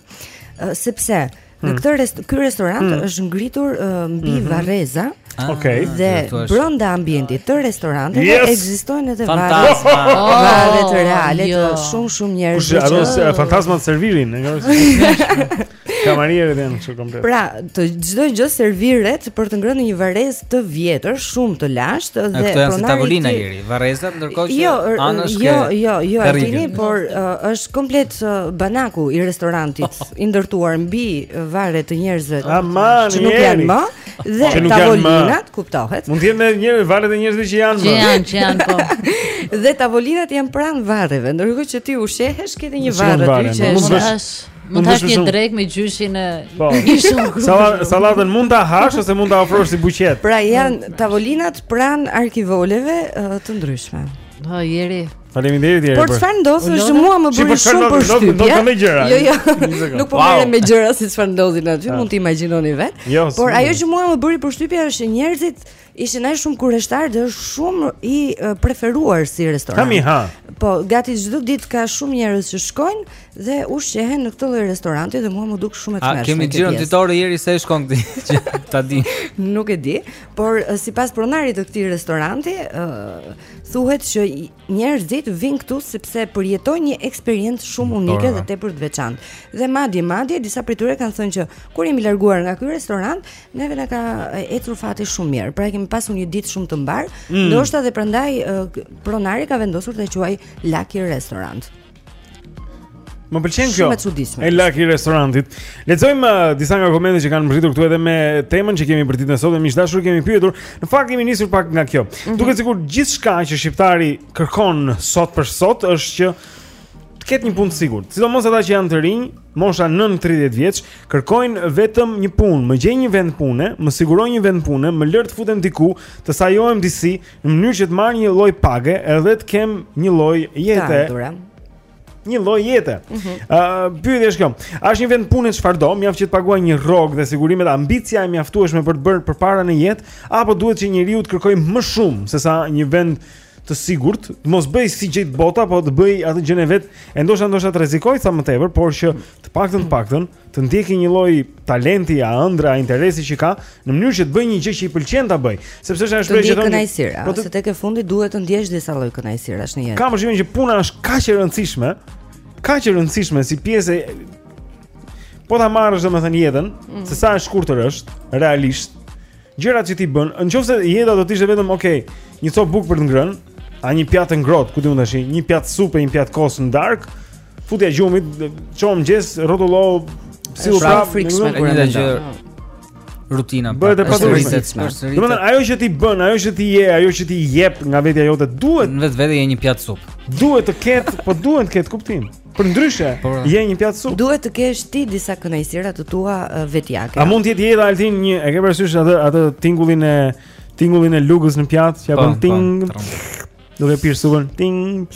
S7: Sepse Në këtë rest, ky restorant
S1: mm.
S7: është ngritur uh, mbi
S1: mm -hmm.
S7: varreza.
S1: Ah, Okej. Okay. Dhe
S7: brenda ambientit të restoranteve
S1: yes.
S7: ekzistojnë edhe varreza.
S1: Oh,
S7: varre reale
S9: jo.
S7: të shumë shumë njerëz.
S1: Kush ato që... fantazmat servirin, e Kamarierët janë kështu komplet.
S7: Pra, të çdo gjë serviret për të ngrënë në një varrez të vjetër, shumë të lashtë dhe pronari.
S3: Këto janë si tavolina
S7: i
S3: tij. Varrezat ndërkohë që
S7: jo,
S3: anash ke.
S7: Jo, jo, jo,
S3: jo,
S7: Tini, por uh, është komplet uh, banaku i restorantit i ndërtuar mbi varre të njerëzve që nuk janë më dhe tavolinat, kuptohet.
S1: Mund të jenë varre të njerëzve që janë më.
S9: Që janë, që janë po.
S7: dhe tavolinat janë pranë varreve, ndërkohë që ti ushqehesh ke një varr aty që
S1: është
S9: Mund
S1: të
S9: hash një drekë me gjyshin e
S1: po. ishit. Sallatën mund ta hash ose mund ta ofrosh si buqet.
S7: Pra janë tavolinat pranë arkivoleve të ndryshme.
S9: Ha Jeri.
S1: Faleminderit Jeri.
S7: Por çfarë ndodh është që mua më bëri shumë përshtypje.
S1: Do të kam gjëra.
S7: Jo, jo. Nuk po merrem me gjëra si çfarë ndodhin aty, mund të imagjinoni vetë.
S1: Jo,
S7: Por ajo që mua më bëri përshtypje është që njerëzit Ishin aq shumë kureshtarë dhe është shumë i preferuar si restorant.
S1: Kami ha.
S7: Po, gati çdo ditë ka shumë njerëz që shkojnë dhe ushqehen në këtë lloj restoranti dhe mua më duk shumë e tmerrshme.
S3: A
S7: kemi
S3: xhiron ditore Jeri se shkon ti që ta di.
S7: Nuk e di, por sipas pronarit të këtij restoranti, ë thuhet që Njerëzit vijnë këtu sepse përjetojnë një eksperiencë shumë unike dhe tepër të veçantë. Dhe madje madje disa prej tyre kanë thënë që kur jemi larguar nga ky restorant, neve na ka ecur fati shumë mirë. Pra kemi pasur një ditë shumë të mbarë,
S1: mm.
S7: ndoshta dhe prandaj pronari ka vendosur ta quajë Lucky Restaurant.
S1: Më pëlqen kjo.
S7: E
S1: laki restorantit. Lexojmë uh, disa nga komentet që kanë mbërritur këtu edhe me temën që kemi për ditën e sotme. Miq të dashur kemi pyetur. Në fakt kemi nisur pak nga kjo.
S7: Mm -hmm.
S1: Duket sikur gjithçka që shqiptari kërkon sot për sot është që të ketë një punë të sigurt. Sidomos ata që janë të rinj, mosha nën 30 vjeç, kërkojnë vetëm një punë, më gjej një vend pune, më siguro një vend pune, më lër të futem diku, të sajohem disi, Në mënyrë që të marr një lloj page, edhe të kem një lloj jete. Një lloj jete. Ëh,
S7: mm -hmm.
S1: uh, pyetja është kjo. A është një vend pune çfarëdo? Mjaft që të paguajë një rrogë dhe sigurimet, ambicia e mjaftueshme për të bërë përpara në jetë, apo duhet që njeriu të kërkojë më shumë se sa një vend të sigurt, të mos bëjë si gjithë bota, po të bëjë atë gjënë e vet, e ndoshta ndoshta të rrezikojë ca më tepër, por që të paktën të paktën të ndjekë një lloj talenti, a ëndrre, a interesi që ka, në mënyrë që të bëjë një gjë që i pëlqen ta bëjë, sepse është ajo shprehje që thonë.
S7: Kënaqësia,
S1: po
S7: se tekefundit duhet të ndjesh disa lloj kënaqësirash në jetë.
S1: Kam përshtypjen që puna është kaq e rëndësishme, kaq e rëndësishme si pjesë Po ta marrësh domethënë jetën,
S7: mm.
S1: se sa e shkurtër është, realisht, gjërat që ti bën, nëse jeta do të ishte vetëm, ok, një copë bukë për të ngrënë, a një pjatë të ngrohtë, ku di unë tash, një pjatë supe, një pjatë kos në darkë, Futja e gjumit, çon mëngjes, rrotullo,
S7: sa
S1: e
S7: frikshme kur e
S3: ndaj. Rutina.
S1: Bëhet e
S3: padurueshme.
S1: Domethënë, ajo që ti bën, ajo që ti je, ajo që ti jep nga vetja jote duhet
S3: në vetvete je një pjatë supë.
S1: Duhet të ketë, po duhet të ketë kuptim. Përndryshe, po,
S3: po.
S1: je një pjatë supë.
S7: Duhet të kesh ti disa kënaqësira të tua vetjake.
S1: A mund të jetë jeta Altin një, e ke parasysh atë atë tingullin e tingullin e lugës në pjatë, që ia
S3: po,
S1: bën ting. Duke pirë supën, ting.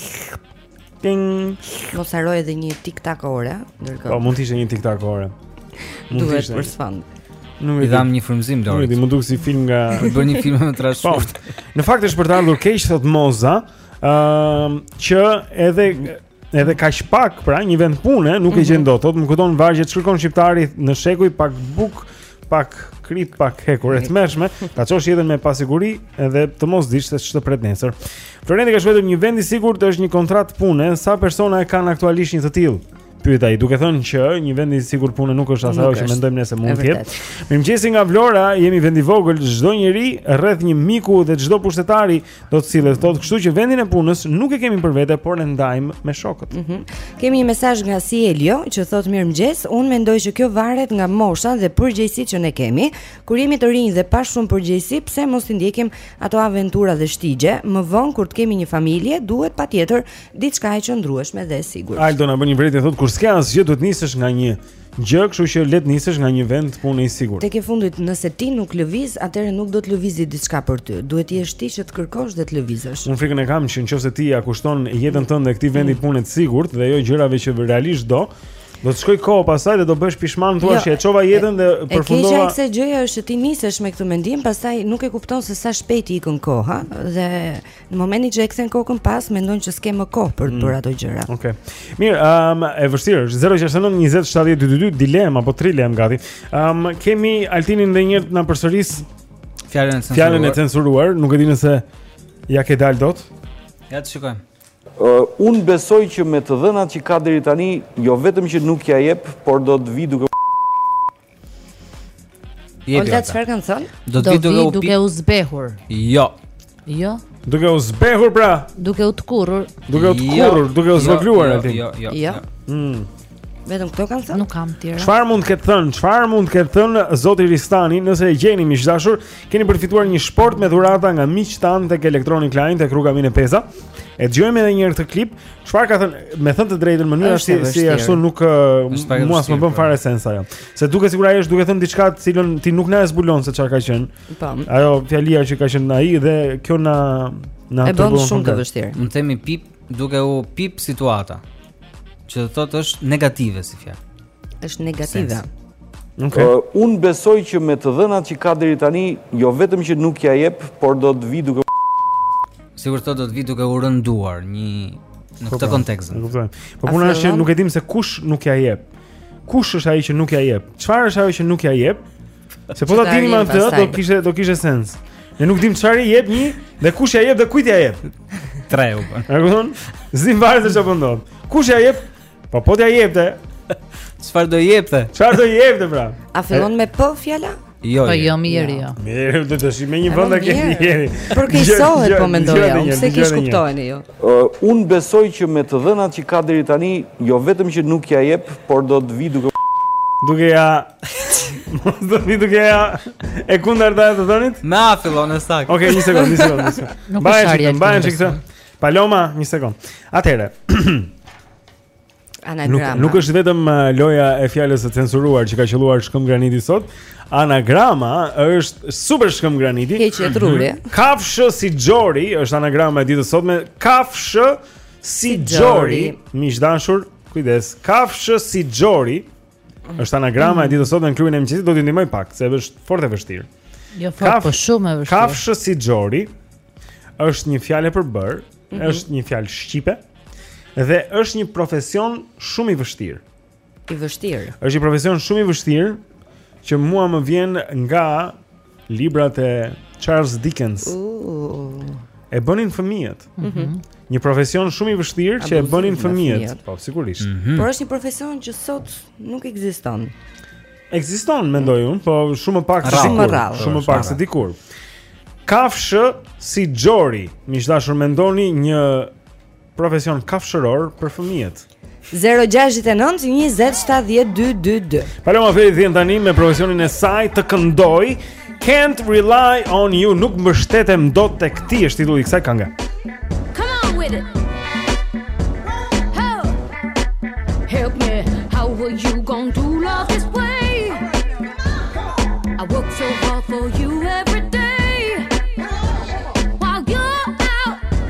S1: Ting.
S7: Mos harro edhe një tik tak ore, ndërkohë.
S1: Po mund të ishte një tik tak ore. Mund të ishte
S7: për sfond.
S1: Nuk
S3: i dhamë një frymëzim
S1: Lorit.
S3: Nuk
S1: i mund të si film na
S3: bën një film me trash.
S1: Po. Në fakt është për të ardhur keq thotë Moza, ëm ehm, që edhe edhe kaq pak, pra një vend pune nuk e gjen mhm. dot. Thotë më kujton vargjet ç'kërkon shqiptari në shekuj pak bukë pak kripë, pak hekur e tmerrshme, ta çosh jetën me pasiguri edhe të mos dish se ç'të pret nesër. Florenti ka shkruar një vend i sigurt është një kontratë pune, sa persona e kanë aktualisht një të tillë? Pyet ai duke thënë që një vend i sigurt pune nuk është asaj që mendojmë ne se mund të jetë. Mirëmëngjesi nga Vlora, jemi vend i vogël, çdo njeri rreth një miku dhe çdo pushtetari Do të sillet thotë, kështu që vendin e punës nuk e kemi për vete, por e ndajmë me shokët.
S7: Mm -hmm. Kemi një mesazh nga Sielio që thotë mirëmëngjes, unë mendoj që kjo varet nga mosha dhe përgjegjësitë që ne kemi. Kur jemi të rinj dhe pa shumë përgjegjësi, pse mos t'i ndjekim ato aventura dhe shtigje? Më vonë kur të kemi një familje, duhet patjetër diçka e qëndrueshme dhe e sigurt.
S1: Aldo na bën një vërejtje thotë kur s'ke asgjë duhet nisesh nga një gjë, kështu që le të nisesh nga një vend pune i sigurt.
S7: Tek e fundit, nëse ti nuk lëviz, atëherë nuk do të lëvizë diçka për ty. Duhet të jesh ti që të kërkosh dhe të lëvizësh.
S1: Unë frikën e kam që në qoftë se ti ia kushton jetën tënde këtij vendi pune të sigurt dhe jo gjërave që realisht do, do të shkojë kohë pastaj dhe do bëhesh pishman thua se e çova jetën dhe
S7: E keqja e
S1: përfundova.
S7: kësaj gjëje është që ti nisesh me këtë mendim, pastaj nuk e kupton se sa shpejt ikën koha dhe Në momentin që e kthen kokën pas, mendon që s'ke më kohë për të
S1: mm.
S7: bërë ato gjëra.
S1: Okej. Okay. Mirë, ëm um, e vështirë është 069 20 70 222 dilemë apo trilemë gati. Ëm um, kemi Altinin edhe një herë të na përsërisë
S3: fjalën e censuruar.
S1: Fjalën e censuruar, nuk e di nëse ia ke dalë dot.
S3: Ja të shikojmë.
S17: Uh, unë besoj që me të dhënat që ka deri tani, jo vetëm që nuk ia jep, por do të vijë duke
S7: Olta çfarë kanë thënë?
S3: Do të vijë duke,
S9: duke u zbehur.
S3: Jo.
S9: Jo.
S1: Duke u zbehur pra.
S9: Duke u tkurrur.
S1: Duke u tkurrur,
S3: jo.
S1: duke u
S3: jo,
S1: zvogluar
S3: jo,
S1: aty.
S3: Jo, jo.
S7: Jo. jo.
S1: Mm.
S7: Vetëm këto kanë thënë?
S9: Nuk kam tjera.
S1: Çfarë mund të ketë thënë? Çfarë mund të ketë thënë zoti Ristani, nëse e gjeni miq të dashur, keni përfituar një shportë me dhurata nga miqtë tanë tek Electronic Line tek rruga Mine Peza. E dëgjojmë edhe një herë këtë klip, Çfarë ka thënë? Me thënë të drejtën, mënyra si si ashtu nuk mua s'më bën
S3: po.
S1: fare sens ajo. Se duke sigurisht ai është duke thënë diçka të cilën ti nuk na e zbulon se çfarë ka qenë.
S7: Po.
S1: Ajo fjalia që ka qenë ai dhe kjo na na
S7: e bën shumë të vështirë.
S3: Mund të themi pip duke u pip situata. Që do thotë është negative si fjalë.
S7: është negative.
S1: Okay.
S17: Uh, unë besoj që me të dhënat që ka deri tani, jo vetëm që nuk ja jep, por do të vi duke
S3: Sikur thotë do të vi duke u rënduar një në këtë kontekst.
S1: E kuptoj. Po puna është që nuk e dim se kush nuk ja jep. Kush është ai që nuk ja jep? Çfarë është ajo që nuk ja jep? Se po ta dinim atë, do kishte do kishte sens. Ne nuk dim çfarë i jep një dhe kush ja jep dhe kujt ja jep.
S3: Tre.
S1: E kupton? Zim varet se çfarë bën. Kush ja jep Po po t'ja jepte.
S3: Çfarë do jepte?
S1: Çfarë do jepte pra?
S7: A fillon me p fjala?
S3: Jo.
S9: Po jo, jo mirë jo.
S1: Mirë, do të shih me një vend atë njëri.
S7: Por
S1: ke
S7: sohet po mendoja, unë se kish kuptojeni ju.
S17: Jo. Unë besoj që me të dhënat që ka deri tani, jo vetëm që nuk ja jep, por do të vi duke
S1: duke ja mos do të vi duke ja e kundërta e të dhënit?
S3: Me a fillon, e saktë.
S1: Okej, një sekondë, një sekondë.
S9: Mbaje,
S1: mbaje këtë. Paloma, një sekondë. Atëherë.
S7: Anagrama.
S1: Nuk, nuk është vetëm uh, loja e fjalës së censuruar që ka qëlluar shkëmb graniti sot. Anagrama është super shkëmb graniti.
S7: Keq e truri. Mhm.
S1: Kafshë si xhori është anagrama e ditës së sotme, kafshë si xhori. Miq të dashur, kujdes. Kafshë si xhori Është anagrama e ditës së sotme në klubin e mëngjesit, do t'ju ndihmoj pak, se është fort e vështirë.
S9: Jo fort, Kaf, po shumë e vështirë.
S1: Kafshë si xhori është një fjalë e përbërë,
S9: mm -hmm.
S1: është një fjalë shqipe dhe është një profesion shumë i vështirë.
S7: I vështirë.
S1: Është një profesion shumë i vështirë që mua më vjen nga librat e Charles Dickens.
S7: Uh.
S1: E bënin fëmijët.
S7: Mm -hmm.
S1: Një profesion shumë i vështirë që e bënin fëmijët. Po, sigurisht. Mm -hmm.
S7: Por është një profesion që sot nuk ekziston.
S1: Ekziston, mendoj unë, po shumë më pak se
S7: shumë rrallë,
S1: shumë më pak se dikur. Kafshë si Xhori, miq të dashur, mendoni një Profesion kafshëror për fëmijët.
S7: 0-6-9-27-12-2
S1: Paloma Faith vjen tani me profesionin e saj të këndojë Can't rely on you Nuk mbështetem dot tek ti është titulli i kësaj kënge
S13: Come on with it oh. Help me How will you gonna do love this way I work so hard for you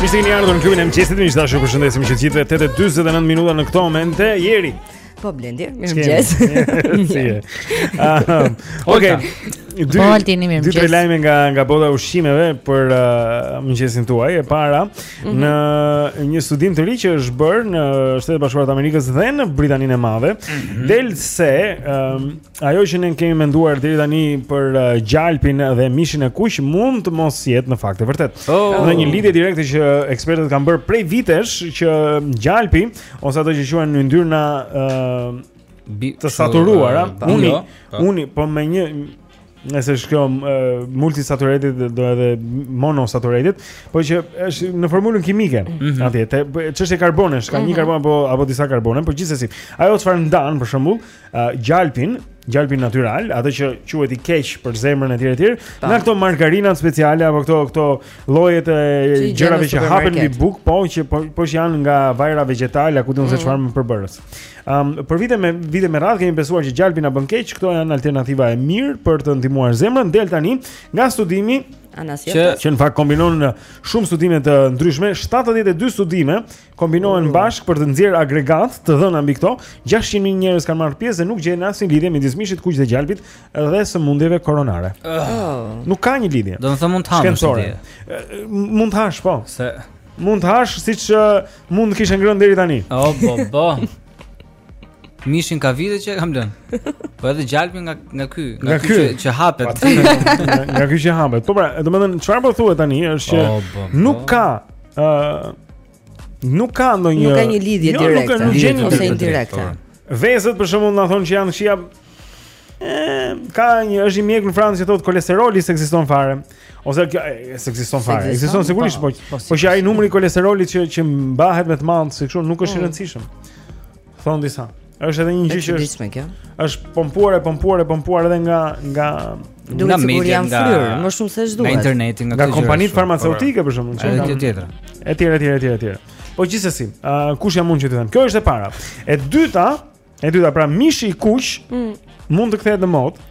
S1: Mirë se kini ardhur në klubin e mëngjesit. Miq të dashur, ju përshëndesim të gjithëve 8:49 minuta në këto momente. Jeri.
S7: Po Blendi, mirëmëngjes.
S1: Si je? Ehm, okay. Dy,
S9: po,
S1: dy tre lajme nga nga bota e ushqimeve për uh, mëngjesin tuaj. E para,
S9: mm -hmm.
S1: në një studim të ri që është bërë në Shtetet e Bashkuara të Amerikës dhe në Britaninë e Madhe,
S9: mm -hmm.
S1: del se um, ajo që ne kemi menduar deri tani për uh, gjalpin dhe mishin e kuq mund të mos jetë në fakt e vërtetë.
S3: Oh.
S1: Në një lidhje direkte që ekspertët kanë bërë prej vitesh që gjalpi Ose ato që quhen yndyrna uh, të saturuara.
S3: Uh,
S1: uni,
S3: jo, po.
S1: uni, po domethënë se është kjo multisaturated dhe monosaturated, po që është në formulën kimike.
S3: Mm
S1: -hmm. Atje është çështje karbonesh, ka mm -hmm. një
S3: mhm.
S1: karbon apo apo disa karbone, por gjithsesi, ajo çfarë ndan për shembull, uh, gjalpin, gjalpin natyral, atë që quhet i keq për zemrën e tjerë e
S7: tjerë,
S1: nga këto margarinat speciale apo këto këto llojet e gjërave që hapen mbi bukë, po që po, po që janë nga vajra vegjetale, ku di unë se
S7: mm.
S1: çfarë mm. më përbërës. Ëm um, për vite me vite me radhë kemi besuar që gjalpi na bën keq, këto janë alternativa e mirë për të ndihmuar zemrën del tani nga studimi Që, që në fakt kombinon shumë studime të ndryshme, 72 studime kombinohen bashkë për të nxjerrë agregat të dhëna mbi këto. 600 mijë njerëz kanë marrë pjesë dhe nuk gjejnë asnjë lidhje midis mishit të kuq dhe gjalpit dhe sëmundjeve koronare.
S7: Oh.
S1: Nuk ka një lidhje.
S3: Domethënë mund të
S1: hash. Mund të hash, po.
S3: Se
S1: mund të hash siç mund të kishe ngrënë deri tani.
S3: Oh, bo, bo. Mishin ka vite që e kam lënë. Po edhe gjalpin nga nga ky,
S1: nga,
S3: nga
S1: ky
S3: që, që hapet.
S1: nga ky që hapet. Po pra, domethënë çfarë po thuhet tani është që
S3: oh, bo, bo.
S1: nuk ka ë uh, nuk ka ndonjë
S7: Nuk ka një lidhje
S1: jo,
S7: direkte,
S1: nuk ka një gjë
S7: indirekte.
S1: Vezët për shembull na thonë që janë shija ka një është një mjek në Francë që thotë kolesteroli s'ekziston fare. Ose kjo s'ekziston fare. Ekziston sigurisht,
S7: po.
S1: Po,
S7: po
S1: që ai numri i kolesterolit që që mbahet më të madh, sikur nuk është i
S7: mm.
S1: rëndësishëm. Thonë disa. Është edhe një gjë që
S7: është kjo.
S1: Është pompuar e pompuar e pompuar edhe nga nga
S7: nga media nga fryrë, më shumë se çdo.
S3: Nga interneti, nga,
S1: nga kompanitë farmaceutike për shembull.
S3: Edhe kjo tjetra.
S1: Etj, etj, etj, etj. Po gjithsesi, uh, kush jam unë që të them? Kjo është e para. E dyta, E dyta, pra mishi i kuq
S7: mm.
S1: mund të kthehet në modë.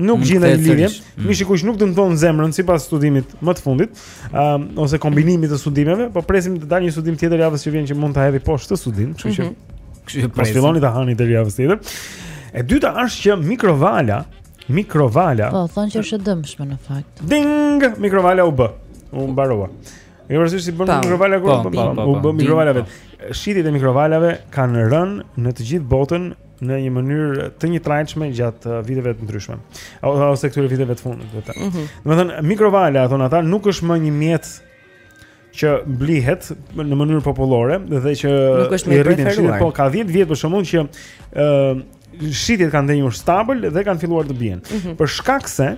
S1: Nuk gjendet lidhje.
S3: Mm.
S1: Mishi i kuq nuk dëmton zemrën sipas studimit më të fundit, um, ose kombinimit të studimeve, po presim të dalë një studim tjetër javën që vjen që mund ta hedhë poshtë studimin, kështu që.
S3: Mhm. Kështu që
S1: po
S3: presim.
S1: Filloni ta hani deri javën tjetër. E dyta është që mikrovala, mikrovala.
S9: Po, thonë që është e dëmshme në fakt.
S1: Ding, mikrovala u bë. U mbarua. E ke parasysh si bën mikrovala kur
S3: po,
S1: po,
S3: po, po,
S1: u bë
S3: mikrovala
S1: vetë. Shitjet e mikrovalave kanë rënë në të gjithë botën në një mënyrë të njëtrajtshme gjatë uh, viteve të ndryshme. Ose këtyre viteve të fundit, do të thënë.
S7: Mhm.
S1: Do të thënë mikrovala, thonë ata, nuk është më një mjet që blihet në mënyrë popullore dhe që i
S7: rriten
S1: shitjet, po ka 10 vjet pothuajse që ë uh, shitjet kanë ndenjur stabël dhe kanë filluar të bien.
S7: Mm -hmm.
S1: Për shkak se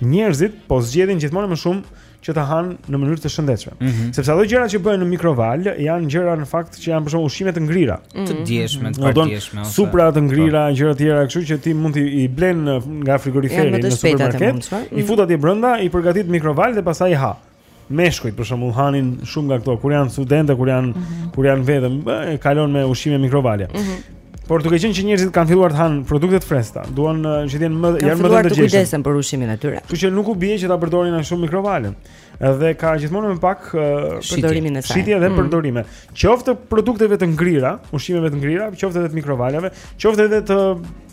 S1: njerëzit po zgjedhin gjithmonë më shumë që ta hanë në mënyrë të shëndetshme.
S3: Mm -hmm.
S1: Sepse ato gjëra që bëhen në mikrovalë janë gjëra në fakt që janë për shembull ushqime të ngrira,
S3: mm -hmm. të
S1: djeshme, të
S3: djeshme ose
S1: supa të ngrira, po. gjëra të tjera, kështu që ti mund t'i blesh nga frigoriferi në supermarket,
S7: mm -hmm.
S1: i
S7: mhm.
S1: fut atje brenda, i përgatit në mikrovalë dhe pastaj i ha. meshkujt për shembull hanin shumë nga këto kur janë studentë kur janë mm -hmm. kur janë vetëm e kalojnë me ushqime mikrovale.
S7: Mm -hmm.
S1: Por duke qenë që njerëzit kanë filluar të hanë produkte të freskëta, duan që të jenë më janë më të ndërgjeshëm.
S7: Kanë filluar të kujdesen për ushqimin e tyre.
S1: Kështu që nuk u bie që ta përdorin ashtu mikrovalën. Edhe ka gjithmonë më pak
S7: përdorimin e saj.
S1: Shitje dhe
S7: mm.
S1: përdorime. Qoftë produkteve të ngrira, ushqimeve të ngrira, qoftë edhe të mikrovalave, qoftë edhe të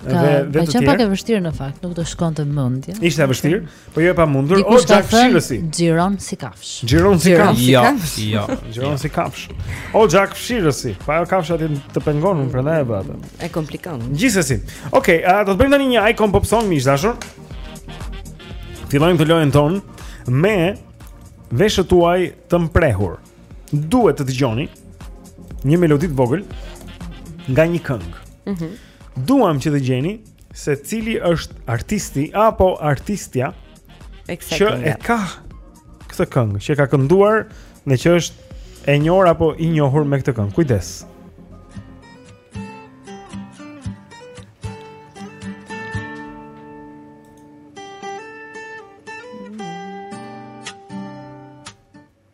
S9: Ka
S1: dhe
S9: qenë pak e vështirë në fakt, nuk do shkonte mendja.
S1: Ishte e vështirë, po jo e pamundur. O Jack
S9: Shirësi. Xhiron si kafsh.
S1: Xhiron si kafsh.
S3: Jo, jo.
S1: Xhiron si kafsh. O Jack Shirësi. Pa jo kafsh aty të pengon, unë prandaj e bëj atë.
S7: E komplikon.
S1: Gjithsesi. Okej, a do të bëjmë tani një icon pop song miq të dashur? Fillojmë lojën tonë me veshët tuaj të mprehur. duhet të dëgjoni një melodi të vogël nga një këngë.
S7: Mhm.
S1: Mm Duam që të gjeni se cili është artisti apo artistja
S7: Exactly.
S1: Që e ka këtë këngë, që e ka kënduar dhe që është e njohur apo i njohur me këtë këngë. Kujdes.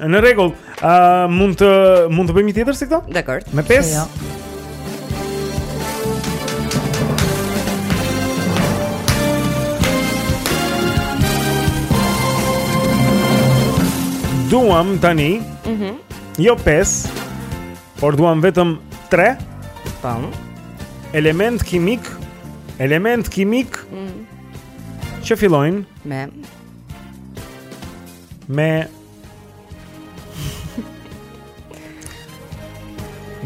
S10: Në rregull, ë uh, mund të mund të bëjmë një tjetër si këto?
S7: Dakord.
S10: Me 5.
S7: Jo.
S10: Duam tani.
S7: Mhm.
S10: Mm jo 5, por duam vetëm 3. Tam.
S7: Po.
S10: Element kimik, element kimik.
S7: Mhm.
S10: Mm që fillojnë
S7: me
S10: Me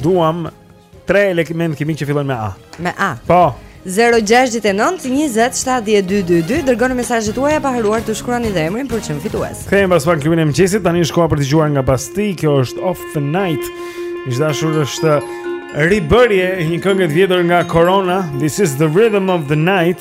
S10: Duam tre elementë kimikë që fillojnë me A.
S7: Me A.
S10: Po.
S7: 0692070222 dërgoni mesazhet tuaja pa harruar të shkruani dhe emrin për të qenë fitues.
S10: Kthehemi pas pak klubin e mëngjesit, tani është koha për të dëgjuar nga Bastille, kjo është Of the Night. Miq të dashur është ribërje e një kënge të vjetër nga Corona, This is the Rhythm of the Night.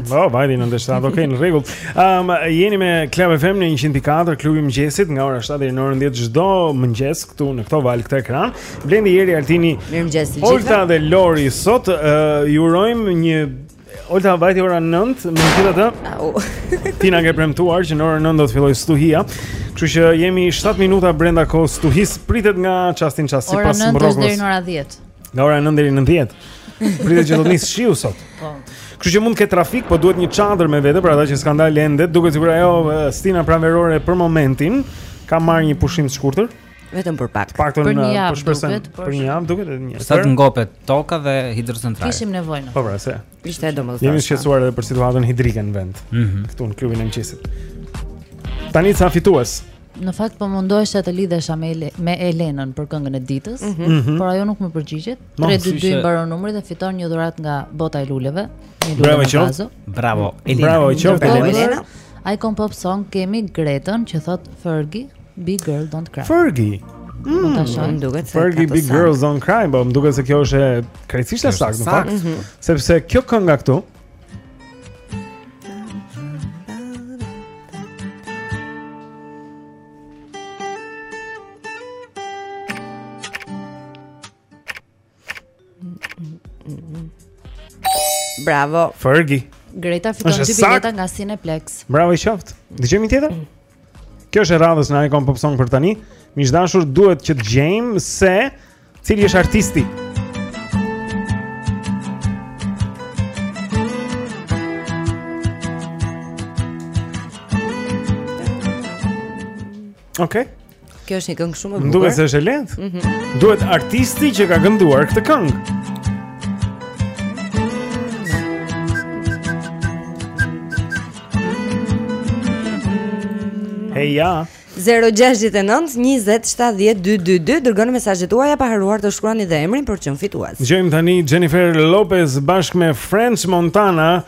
S10: Po, vajti nëntë e
S1: shtatë, okej, në rregull. Ëm um, jeni me Club FM në 104 klubi i mëngjesit nga ora 7 deri në orën 10 çdo mëngjes këtu në këto valë këtë ekran. Blendi Eri Altini.
S7: Mirëmëngjes të gjithëve.
S1: Olta dhe Lori sot uh, ju urojmë një Olta vajti ora 9, më thua atë? Au. Ti na ke premtuar që në orën 9 do të fillojë stuhia. Kështu që jemi 7 minuta brenda kohës së stuhisë, pritet nga çasti në
S9: çast
S1: sipas
S9: mbrokës. Ora
S1: 9
S9: deri në orën 10.
S1: Nga ora 9 deri në 10. Pritet që do të nisë shiu sot.
S9: Po.
S1: Kështu që mund të ketë trafik, po duhet një çadër me vete për ata që s'kanë dalë ende. Duket sikur ajo stina pranverore për momentin ka marrë një pushim të shkurtër.
S7: Vetëm për pak.
S1: Pak
S9: për një javë, për,
S1: për një javë duket edhe një.
S3: Sa të ngopet toka dhe hidrocentralet.
S9: Kishim nevojë.
S1: Po pra, se.
S7: Ishte e domosdoshme.
S1: Jemi shqetësuar edhe për situatën hidrike në vend.
S3: Mm -hmm.
S1: Këtu në klubin e mëngjesit. Tani ca fitues.
S9: Në fakt po mundohesha të lidhesha me Ele, me Elenën për këngën e ditës,
S1: mm -hmm.
S9: por ajo nuk më përgjigjet. 322
S3: no,
S9: mbaron numri dhe fiton një dhuratë nga bota e luleve.
S1: Bravo Qoftë.
S3: Bravo Elena.
S1: Bravo Qoftë Elena.
S9: Icon Pop Song kemi Gretën që thotë Fergie Big Girls Don't Cry.
S1: Fergie.
S9: Mm, mund ta mm,
S7: shohim duket se
S1: Fergie Big Girls Don't Cry, po më duket se kjo është krejtësisht e saktë, në fakt.
S7: Mhm.
S1: Sepse kjo kënga këtu
S7: Bravo.
S1: Fergie.
S9: Greta fiton dy bileta nga Cineplexx.
S1: Bravo i qoftë. Dëgjojmë tjetër. Mm. Kjo është e radhës në Icon Pop Song për tani. Miq të dashur duhet që të gjejmë se cili është artisti.
S13: Okej. Okay.
S7: Kjo është një këngë shumë e bukur.
S13: Duket se është e lehtë.
S7: Mm -hmm.
S13: Duhet artisti që ka kënduar këtë këngë. Hey ja.
S7: 0-6-9-20-70-2-2-2 Dërgoni mesazhet tuaja pa harruar të shkruani dhe emrin për të qenë fitues
S13: Dëgjojmë tani Jennifer Lopez bashkë me French Montana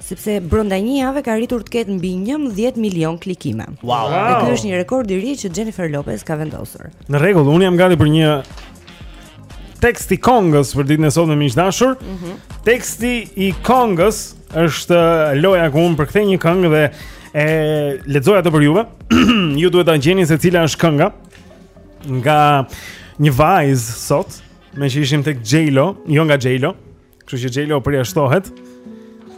S7: sepse brenda një jave ka arritur të ketë mbi 11 milion klikime.
S13: Wow.
S7: Dhe ky është një rekord i ri që Jennifer Lopez ka vendosur.
S13: Në rregull, unë jam gati për një teksti i këngës për ditën e sotme miq të dashur.
S7: Mm -hmm.
S13: Teksti i këngës është loja ku unë përkthej një këngë dhe e lexoj atë për juve. ju duhet ta gjeni se cila është kënga nga një vajzë sot, meqë ishim tek JLo, jo nga JLo. Kështu që JLo përjashtohet.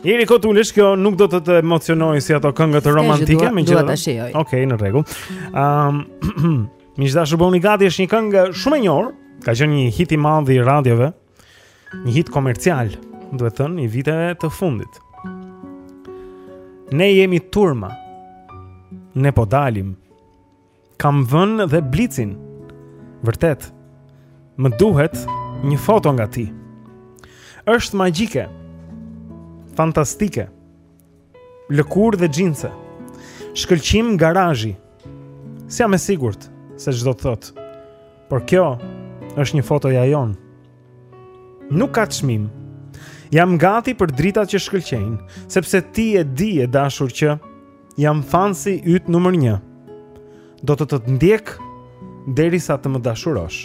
S13: Eri kot ulesh kjo nuk do të të emocionojë si ato këngët romantike,
S7: megjithatë.
S13: Okej, okay, në rregull. Ëm um, Miq të dashur bëuni gati është një këngë shumë e njohur, ka qenë një hit i madh i radiove, një hit komercial, duhet thënë, i viteve të fundit. Ne jemi turma. Ne po dalim. Kam vënë dhe blicin. Vërtet. Më duhet një foto nga ti. Është magjike. Fantastike. Lëkurë dhe xhinse. Shkëlqim garazhi. S'jam e sigurt se ç'do të thotë. Por kjo është një foto e jona. Nuk ka çmim. Jam gati për dritat që shkëlqejnë, sepse ti e di e dashur që Jam fansi yt numër 1. Do të të ndjek derisa të më dashurosh.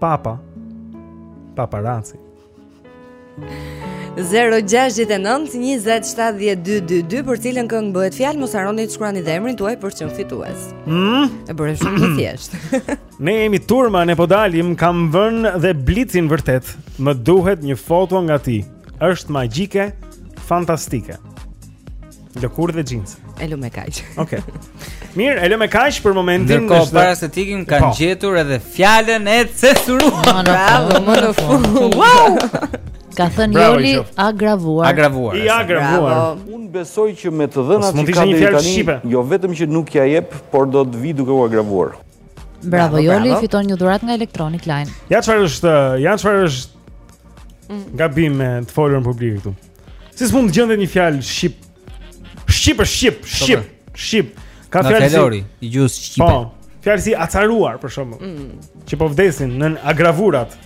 S13: Papa. Paparaci.
S7: 0692070222 për cilën këngë bëhet fjalë mos harroni të shkruani dhe emrin tuaj për të qenë fitues.
S13: Mm?
S7: E bëre shumë të thjeshtë.
S13: ne jemi turma ne po dalim, kam vënë dhe blicin vërtet. Më duhet një foto nga ti. Është magjike, fantastike. Lëkurë dhe xhinse.
S7: E lë me kaq.
S13: Okej. Okay. Mirë, e lë me kaq për momentin.
S3: Ndërkohë
S13: është...
S3: para se të ikim kanë
S13: po.
S3: gjetur edhe fjalën e censuruar.
S7: No, bravo, më në fund. Wow!
S9: Ka thënë Joli agravuar.
S3: Agravuar.
S13: I agravuar.
S17: Unë besoj që me të dhënat që ka deri tani, jo vetëm që nuk ia jep, por do të vijë duke u agravuar.
S9: Bravo,
S7: bravo
S9: Joli,
S7: bravo.
S9: fiton një dhuratë nga Electronic Line.
S13: Ja çfarë është, ja çfarë është. Mm. Gabim me të folur në publik këtu. Si s'mund të gjendet një fjalë shqip Shqip është shqip, po, shqip, po. shqip Ka fjalë si...
S3: Në gjuhën shqipe
S13: Po, fjalë si acaruar, për shembull mm. Që po vdesin nën agravurat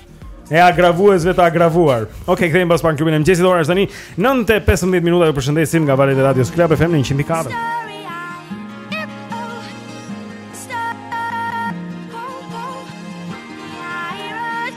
S13: E agravuesve të agravuar Oke, okay, kthehemi pas pak në klubin e mëngjesit Ora është tani 9.15 minuta ju përshëndesim nga valët e radios Club FM në 104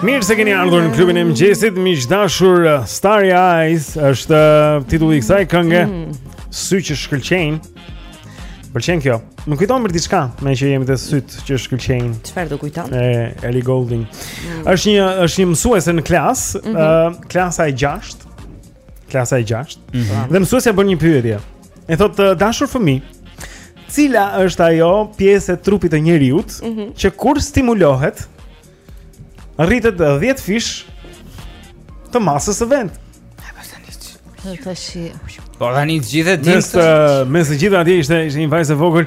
S13: Mirë se keni ardhur në klubin e mëngjesit, miq të dashur. Starry Eyes është uh, titulli i kësaj kënge. Mm. Sy që shkëlqejnë. Pëlqen kjo. Më kujtohet pra diçka, meqë jemi te sytë që shkëlqejnë.
S7: Çfarë të kujton?
S13: E Ellie Goulding. Mm. Është një është një mësuese në klasë,
S7: mm
S13: -hmm. uh, klasa e 6. Klasa e 6.
S3: Mm -hmm.
S13: Dhe mësuesja bën një pyetje. E thot të dashur fëmijë Cila është ajo pjesë e trupit të njeriut
S7: mm -hmm.
S13: Që kur stimulohet Rritet 10 fish Të masës së vet
S9: Dhe të shi
S3: Po tani të gjithë e dimë
S13: Mes të gjithë atje ishte, ishte një vajzë e vogël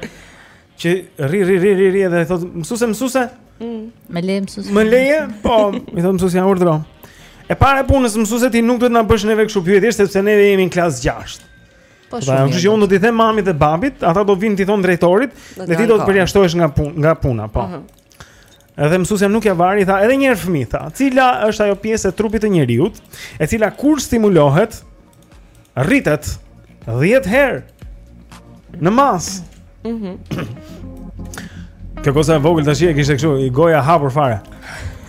S13: Që rri rri rri rri dhe thot mësuese mësuese.
S9: Mm. Më leje mësuese.
S13: Më leje? Po, i thot mësuesja urdhëro. E para e punës mësuese ti nuk duhet na bësh neve kështu pyetje sepse neve jemi në klasë të 6.
S9: Po
S1: pra,
S9: shumë.
S1: Kështu që unë do t'i them mamit dhe babit, ata do vinë t'i thonë drejtorit, dhe ti do të përjashtohesh nga puna, nga puna, po.
S7: Uh mhm. -huh.
S1: Edhe mësuesja nuk ia vari, tha edhe një herë fëmijë, tha, cila është ajo pjesë e trupit të njeriut, e cila kur stimulohet rritet 10 herë në masë.
S7: Mhm.
S1: Mm Kjo goca e vogël tash e kishte kështu, i goja hapur fare.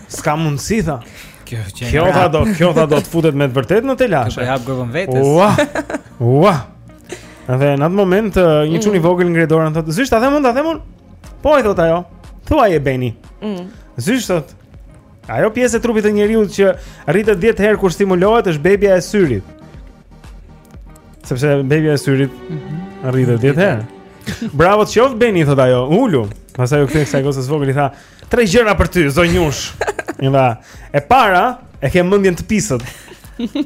S1: S'ka mundësi tha.
S3: Kjo që
S1: Kjo tha do, kjo tha do të futet me të vërtetë në telashe.
S3: Kjo hap gojën vetes.
S1: Ua. Ua. Në atë moment një çun i
S7: mm.
S1: vogël ngre dorën thotë, "Zysh, ta them unë, ta them unë." Po i thot ajo. Thuaje Beni.
S7: Mm.
S1: Zysh thot. Ajo pjesë e trupit të njeriut që rritet 10 herë kur stimulohet është bebja e syrit. Sepse bebja e syrit
S7: mm -hmm.
S1: rritet 10 herë. Bravo të qoftë Beni thot ajo. Ulu. Pastaj u kthye kësaj gocës së vogël i tha, "Tre gjëra për ty, zonjush." I tha, "E para, e ke mendjen të pisët."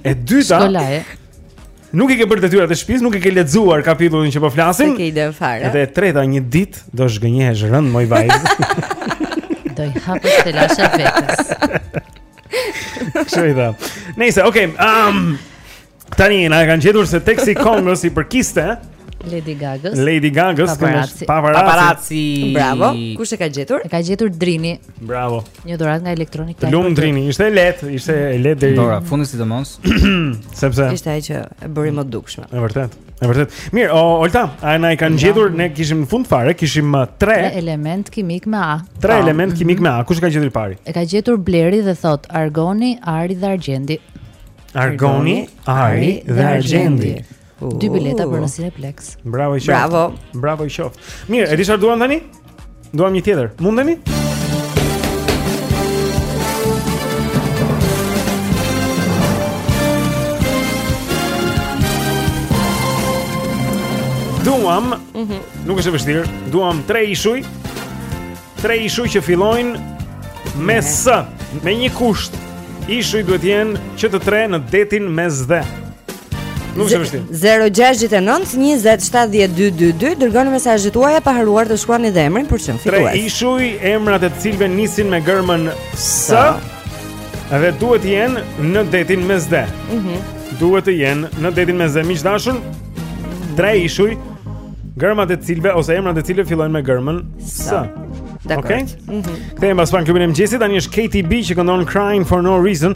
S1: E dyta, Nuk i ke bërë detyrat e shtëpisë, nuk i ke lexuar kapitullin që po flasim.
S7: Nuk i ke fare.
S1: Dhe e treta një ditë do zhgënjehesh rëndë moj vajzë.
S9: do i hapësh telashe vetes.
S1: Shojta. Nejse, okay, um tani na e kanë gjetur se teksti i këngës i përkiste
S9: Lady Gagës.
S1: Lady Gaga,
S9: paparazzi.
S1: Paparazzi.
S7: Bravo. Kush e ka gjetur?
S9: E ka gjetur Drini.
S1: Bravo.
S9: Një dhuratë nga Electronic
S1: Line. Lum Drini, ishte e lehtë, ishte e lehtë deri.
S3: Dora, fundi sidomos.
S1: Sepse
S7: ishte ajo që e bëri më të dukshme.
S1: Është vërtet. Është vërtet. Mirë, o Olta, a na i kanë gjetur, ne kishim në fund fare, kishim uh,
S9: tre elemente kimike me A.
S1: Tre elemente kimike me A. Kush e ka gjetur i pari?
S9: E ka gjetur Bleri dhe thot argoni, ari dhe argjendi.
S1: Argoni, ari dhe argjendi.
S9: Dy bileta për në Cineplex.
S1: Bravo i qoftë.
S7: Bravo.
S1: Bravo i qoftë. Mirë, e di çfarë duam tani? Duam një tjetër. Mundemi? Duam, mm -hmm. nuk është e vështirë, duam tre ishuj. Tre ishuj që fillojnë me mm -hmm. s, me një kusht. Ishujt duhet të jenë që të tre në detin Mesdhe. Nuk është e vështirë.
S7: 069 20 70 222 dërgoni mesazhet tuaja pa harruar të shkruani dhe emrin për
S1: çdo
S7: fitues.
S1: Tre ishuj emrat e të cilëve nisin me gërmën S. Dhe duhet të jenë në detin Mesdhe.
S7: Mhm.
S1: Mm duhet të jenë në detin Mesdhe miq të dashur. Tre ishuj gërmat e të cilëve ose emrat e të cilëve fillojnë me gërmën S. Okej. Okay?
S7: Mhm.
S1: Mm Kthehemi pas pak në klubin e mëngjesit, tani është Katy B që këndon Crying for No Reason.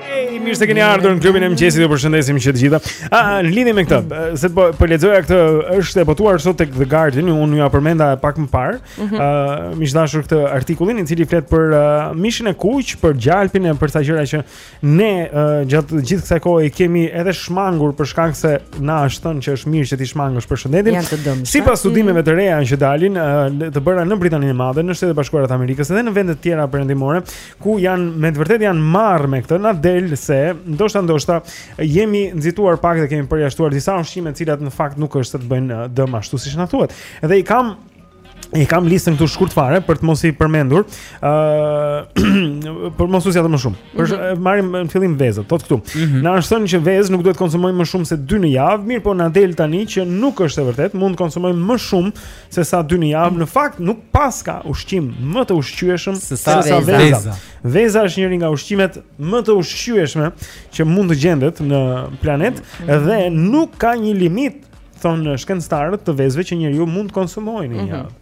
S20: Hey,
S1: mirë se keni ardhur në klubin e mëngjesit. Ju përshëndesim që të gjitha. Ah, në lidhje me këtë, se po po lexoja këtë, është e botuar sot tek The Guardian, unë jua përmenda pak më parë.
S7: Ëh,
S1: mm -hmm. uh, dashur këtë artikullin i cili flet për uh, mishin e kuq, për gjalpin e për sa gjëra që ne uh, gjatë gjithë kësaj kohe kemi edhe shmangur për shkak se na është thënë që është mirë që t'i shmangësh për shëndetin. Sipas studimeve të reja që dalin, uh, të bëra në Britaninë e Madhe, në Shtetet e Bashkuara të Amerikës dhe në vende të tjera perëndimore, ku janë me të vërtetë janë marrë me këtë na del se ndoshta ndoshta jemi nxituar pak dhe kemi përjashtuar disa ushqime të cilat në fakt nuk është se të bëjnë uh, dëm ashtu siç na thuhet. Dhe i kam i kam listën këtu shkurt fare për të mos i përmendur, ë uh, për mos u zgjatur më shumë. Po
S7: mm -hmm.
S1: marrim në fillim vezët, thotë këtu. Mm -hmm. Na është thënë që vezë nuk duhet konsumojmë më shumë se 2 në javë, mirëpo na del tani që nuk është e vërtetë, mund të konsumojmë më shumë se sa dy në javë, në fakt nuk paska ushqim më të ushqyeshëm se
S3: sa veza.
S1: Veza është njëri nga ushqimet më të ushqyeshme që mund të gjendet në planet dhe nuk ka një limit thonë shkencëtarët të vezëve që njeriu mund të konsumojë në një
S7: mhm.
S1: javë.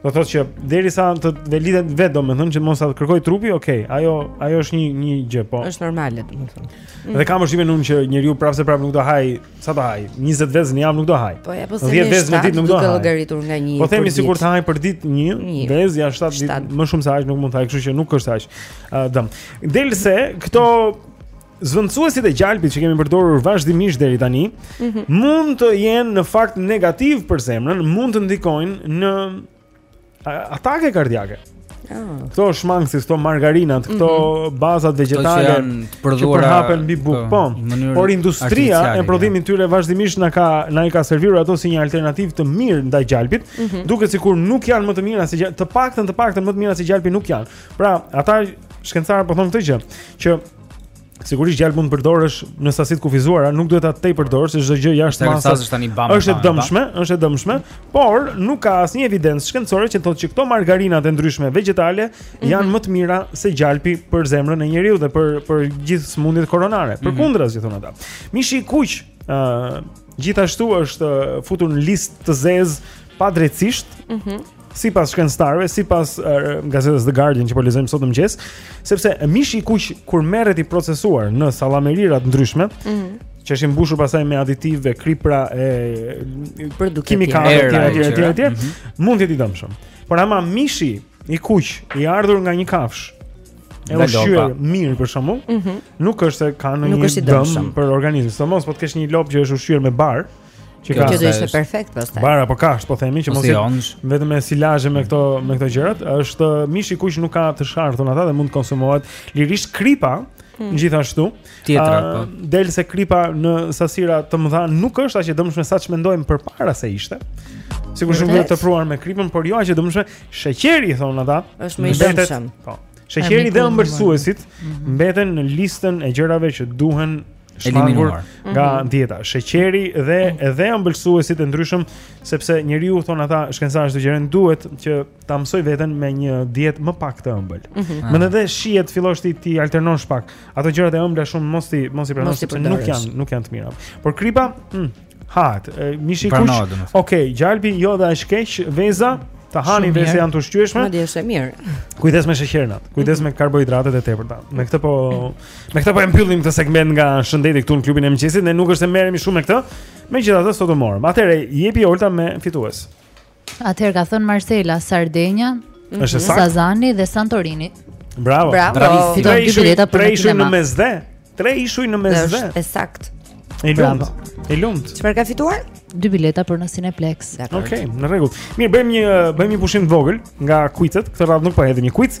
S1: Do të thotë që derisa të velitet vetë domethënë që mos ta kërkojë trupi, ok, ajo ajo është një një gjë, po.
S7: Është normale domethënë.
S1: Dhe e kam vështirë unë që njeriu prapëseprapë nuk do hajë Sa të hajë? 20 vezë në javë nuk do hajë.
S7: Po ja, po se
S1: 10 vezë në ditë nuk do
S7: hajë.
S1: Po të
S7: llogaritur nga 1.
S1: Po themi sikur të hajë për ditë
S7: 1
S1: vezë ja 7 ditë, më shumë se aq nuk mund të hajë, kështu që nuk është aq uh, dëm. Del se këto zëvendësuesit e gjalpit që kemi përdorur vazhdimisht deri tani,
S7: mm -hmm.
S1: mund të jenë në fakt negativë për zemrën, mund të ndikojnë në atake kardiake.
S7: Ah.
S1: Këto është mangësi, këto margarinat, këto mm -hmm.
S3: bazat vegjetale
S1: që
S3: janë prodhuar
S1: përhapen mbi bukë,
S3: po.
S1: Por industria e prodhimit të tyre vazhdimisht na ka na i ka servirur ato si një alternativë të mirë ndaj gjalpit,
S7: mm -hmm.
S1: duket sikur nuk janë më të mira se të paktën të paktën më të mira se gjalpi nuk janë. Pra, ata shkencëtarë po thonë këtë gjë, që Sigurisht gjalp mund të përdorësh në sasi të kufizuara, nuk duhet ta tejpërdorësh se çdo gjë jashtë masës është e dëmshme, është e dëmshme, por nuk ka asnjë evidencë shkencore që thotë që këto margarinat e ndryshme vegetale mm -hmm. janë
S7: mhm.
S1: më të mira se gjalpi për zemrën e njeriut dhe për për gjithë sëmundjet koronare. Mhm. Përkundrazi mm -hmm. thonë ata. Mishi i kuq, ë, uh, gjithashtu është futur në listë të zezë padrejtisht.
S7: Mhm.
S1: Mm sipas shkencëtarëve, sipas gazetës The Guardian që po lexojmë sot në mëngjes, sepse mishi i kuq kur merret i procesuar në sallameri të ndryshme,
S7: mm -hmm.
S1: që është i mbushur pastaj me aditive, kripra e
S7: produkte
S1: kimikale të tjera të
S3: tjera
S1: të
S3: mhm.
S1: mund të jetë i dëmshëm. Por ama mishi i kuq i ardhur nga një kafshë e ushqyer mirë për shembull,
S7: mm -hmm.
S1: nuk është se ka ndonjë dëm për organizmin. Sidomos po të kesh një lopë që është ushqyer me bar, Që
S7: kjo do ishte perfekt pastaj.
S1: Bara po kash, po themi që
S3: po
S1: mos vetëm me silazhe me këto me këto gjërat, është mishi i kuq nuk ka të sharë, thonë ata dhe mund të konsumohet lirisht kripa.
S7: Hmm.
S1: Gjithashtu,
S3: tjetra po.
S1: Del se kripa në sasira të mëdha nuk është aq e dëmshme sa ç'mendojmë përpara se ishte. Sigurisht mos e tepro me kripën, por jo aq e dëmshme. Sheqeri thonë ata.
S7: Është më i dëmshëm.
S1: Po. Sheqeri dhe ëmbëlsuesit mhm. mbeten në listën e gjërave që duhen shmangur nga
S7: mm -hmm.
S1: dieta, sheqeri dhe mm -hmm. dhe ëmbëlsuesit e ndryshëm, sepse njeriu thonë ata shkencëtarë sugjerojnë duhet që ta mësojë veten me një dietë më pak të ëmbël.
S7: Mm
S1: -hmm. Edhe shijet të fillosh ti t'i alternosh pak. Ato gjërat e ëmbla shumë mos t'i mos i pranosh sepse nuk janë nuk janë të mira. Por kripa, mm, Hahet, mishi i kuq. Okej, okay, gjalpi jo dhe aq keq, veza, të hani
S7: vezë
S1: janë të ushqyeshme.
S7: Madje është e mirë.
S1: Kujdes me sheqernat, kujdes me karbohidratet e tepërta. Me këtë po me këtë po e mbyllim këtë segment nga shëndeti këtu në klubin e mëngjesit, ne nuk është se merremi shumë me këtë. Megjithatë sot u morëm. Atëherë jepi Olta me fitues.
S9: Atëherë ka thënë Marsela, Sardenja, Sazani dhe Santorini.
S1: Bravo.
S7: Bravo.
S9: Fiton dy bileta për
S1: tre ishuj në Mesdhe. Tre ishuj në Mesdhe.
S7: Është saktë.
S1: E lumtë. E lumtë.
S7: Çfarë ka fituar?
S9: Dy bileta për në Cineplex.
S1: Okej, okay, në rregull. Mirë, bëjmë një bëjmë një pushim të vogël nga quizet. Këtë radhë nuk po hedhim një quiz.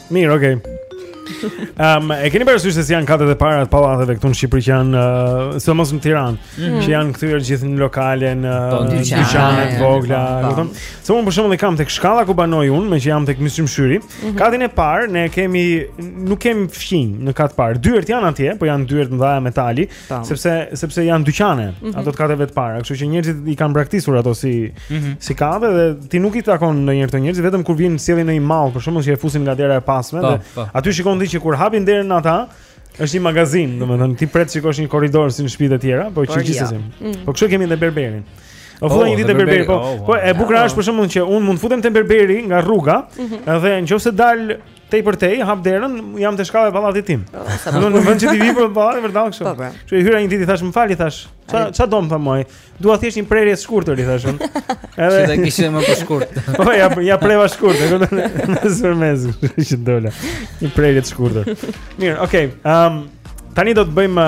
S1: Mirë, okay. Ehm, um, e keni parasysh se si janë katet e para të pallateve këtu në Shqipëri që janë uh, sidomos në Tiranë,
S3: mm -hmm.
S1: që janë kthyer gjithë në lokale në
S3: po, dyqane
S1: të vogla,
S3: po.
S1: domethënë. Se unë për shembull kam tek shkalla ku banoj unë, meqë jam tek Myslym
S3: Shyri, mm -hmm.
S1: katin e parë ne kemi nuk kemi fqinj në kat të parë. Dyert janë atje, po janë dyer të mëdha metali,
S7: Tam.
S1: Sepse sepse janë dyqane
S7: mm -hmm.
S1: ato të kateve të para, kështu që njerëzit i kanë braktisur ato si
S3: mm -hmm.
S1: si kate dhe ti nuk i takon ndonjëherë ata njerëzit vetëm kur vijnë sjellin ndonjë mall, për shembull që e fusin nga dera e pasme dhe aty shikon ti që kur hapin derën ata Është një magazinë, domethënë ti pret të shikosh një korridor si në shtëpitë e tjera, po që gjithsesi.
S7: Mm.
S1: Po kështu kemi edhe berberin. Po
S3: futem
S1: oh, një ditë te berberi, po.
S3: Oh,
S1: po e bukur është për shembull që unë mund të futem te berberi nga rruga,
S7: mhm.
S1: edhe nëse dal Tej për tej, hap derën, jam te shkalla e pallatit tim.
S7: Po, sa
S1: do të vënë t'i vij përballë, përballë kështu.
S7: Po, po.
S1: Që i hyra një ditë i thashë, "Më fal i thashë. Ça ça do më tha Dua thjesht një prerje të shkurtër i thashë unë.
S3: Edhe Që ta kishte më të shkurt.
S1: Po ja ja preva shkurt, e kupton? Në sërmez, që dola. Një prerje të shkurtër. Mirë, okay. Ehm, um, tani do të bëjmë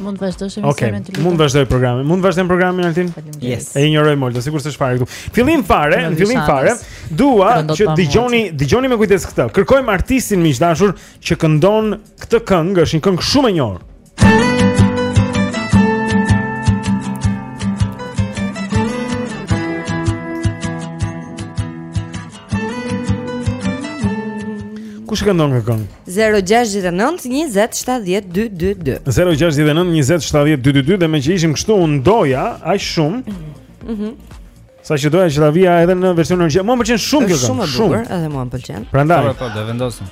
S9: Mund të vazhdosh emisionin okay. të lutem.
S1: Mund të vazhdoj programin. Mund të vazhdojmë programin Altin?
S3: Yes.
S1: E injorojmë Oltën, sikur s'është fare këtu. Fillim fare,
S9: në
S1: fillim fare, dua që
S9: të
S1: dëgjoni, dëgjoni me kujdes këtë. Kërkojmë artistin miq të dashur që këndon këtë këngë, është një këngë shumë e njohur. Kush e këndon këtë këngë?
S7: 069 20 70 222.
S1: 069 20 70 222 dhe meqë ishim kështu unë doja aq shumë.
S7: Mhm.
S1: Mm Saqë doja që ta vija edhe në version origjinal. Mua më pëlqen shumë kjo
S7: këngë. Shumë e bukur, edhe mua më pëlqen.
S1: Prandaj
S3: po, po do vendosim.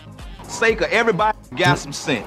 S21: Sake everybody got some sense.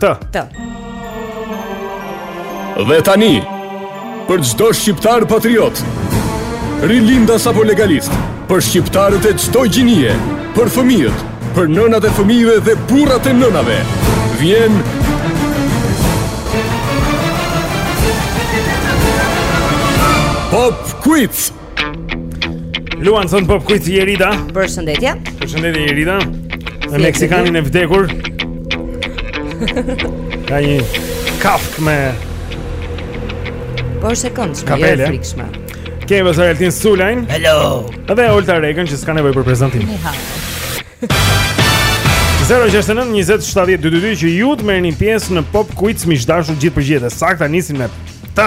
S1: T.
S7: T.
S6: Dhe tani, për çdo shqiptar patriot, rilindas apo legalist, për shqiptarët e çdo gjinie, për fëmijët, për nënat e fëmijëve dhe burrat e nënave, vjen Pop Quiz.
S1: Luan sot pop quiz Jerida.
S7: Përshëndetje.
S1: Përshëndetje Jerida.
S7: Në
S1: Meksikanin e vdekur. Ka një kafkë me kapele.
S7: Po është e këndshme, jo e frikshme.
S1: Kemi pasur Altin Sulajn.
S7: Hello.
S1: Dhe Olta Rekën që s'ka nevojë për prezantim. Ni hao. 069 që ju të merrni pjesë në Pop Quiz miq të dashur, gjithë përgjigjet e sakta nisin me T.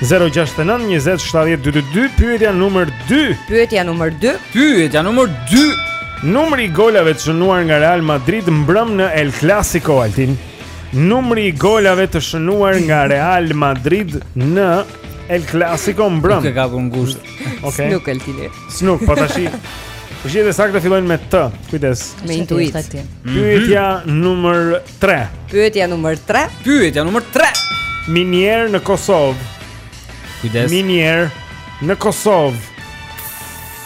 S1: 069 20 70 222 pyetja numër 2.
S7: Pyetja numër 2.
S3: Pyetja numër 2.
S1: Numri i golave të shënuar nga Real Madrid mbrëm në El Clasico Altin. Numri i golave të shënuar nga Real Madrid në El Clasico mbrëm.
S3: Nuk e kam vënë ngushtë.
S1: Okej.
S7: Okay. Nuk e di Altini.
S1: Snuk, po tash. Përgjigjet e sakta fillojnë me T. Kujdes.
S7: Me intuitë.
S1: Pyetja mm -hmm. numër 3.
S7: Pyetja numër 3.
S3: Pyetja numër 3.
S1: Minierë në Kosovë.
S3: Kujdes.
S1: Minierë në Kosovë.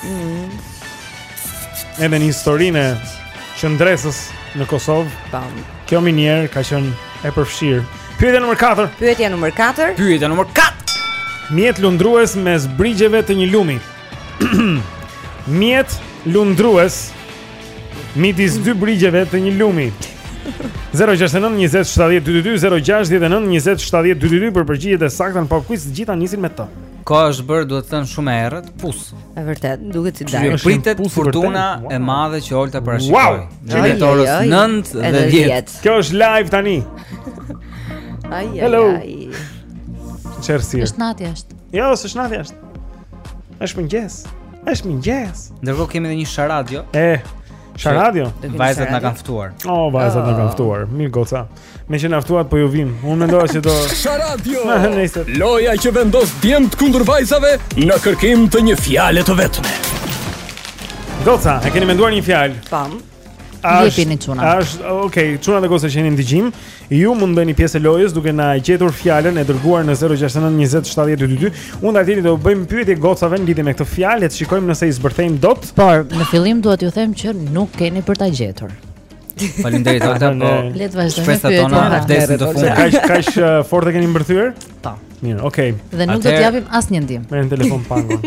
S7: Mm.
S1: Edhe në historinë e qëndresës në Kosovë.
S7: Tam.
S1: Kjo minierë ka qenë e përfshirë. Pyetja numër 4.
S7: Pyetja numër 4.
S3: Pyetja numër 4.
S1: Mjet lundrues mes brigjeve të një lumi. Mjet lundrues midis dy brigjeve të një lumi. 069 20 70 222 069 20 70 222 për përgjigjet e sakta në pop quiz gjitha nisin me T.
S3: Koha është bërë duhet të thënë shumë e errët, pus.
S7: E vërtet, duket si
S3: dalë.
S7: Është
S3: pritet
S1: furtuna
S3: e madhe që Olta parashikoi. Midis orës 9 dhe 10.
S1: Kjo është live tani.
S7: Ai ai.
S1: Hello. Çersi.
S9: Është natë jashtë.
S1: Jo, është natë jashtë. Është mëngjes. Është mëngjes.
S3: Ndërkohë kemi edhe një sharadio.
S1: E. Sharadio.
S3: Vajzat na kanë ftuar.
S1: Oh, vajzat oh. na kanë ah. ftuar. Mirë goca. Me që na ftuat po ju vim. Unë mendova se do Sharadio.
S6: Loja që vendos djemtë kundër vajzave në kërkim të një fjale të vetme.
S1: Goca, e keni menduar një fjalë?
S7: Pam.
S9: Jepini çuna.
S1: Është, okay, çuna dhe goca që jeni në dëgjim. Ju mund të bëni pjesë e lojës duke na gjetur fjalën e dërguar në 069 20 70 222. Unë dhe ti do bëjmë pyetje gocave në lidhje me këtë fjalë, le të shikojmë nëse i zbërthejmë dot.
S9: Por në fillim dua t'ju them që nuk keni për ta gjetur.
S3: Faleminderit Olta, po.
S9: Le të vazhdojmë.
S3: Shpresat tona vdesin të fundit.
S1: Kaq kaq uh, fort e keni mbërthyer?
S9: Po.
S1: Mirë, okay.
S9: Dhe nuk do
S3: të
S9: japim asnjë ndihmë.
S1: Merrem telefon pangon.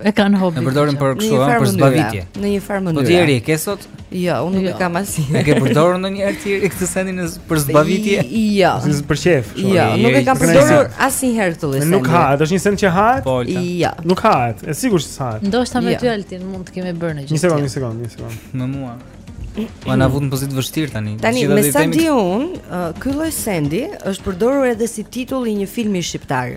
S9: E kanë hobi.
S3: E përdorin për kështu, ëh, për zbavitje.
S7: Në një farë
S3: mënyre.
S7: Po
S3: ti e ke sot?
S7: Jo, unë nuk e jo. kam asnjë.
S3: E ke përdorur ndonjëherë ti këtë sendin për zbavitje?
S7: Jo.
S1: Si për qejf.
S7: Jo, nuk e kam përdorur asnjëherë këtë sendin.
S1: Nuk hahet, është një send që hahet?
S3: Po,
S7: jo.
S1: Nuk hahet, sigurisht s'hahet.
S9: Ndoshta me
S7: jo.
S9: ty Altin mund të kemi bërë një gjë.
S1: Një sekond, një sekond, një sekond.
S3: Me mua. Po na vutë në pozitë të vështirë tani.
S7: Tani me sa di unë, uh, ky lloj sendi është përdorur edhe si titull i një filmi shqiptar.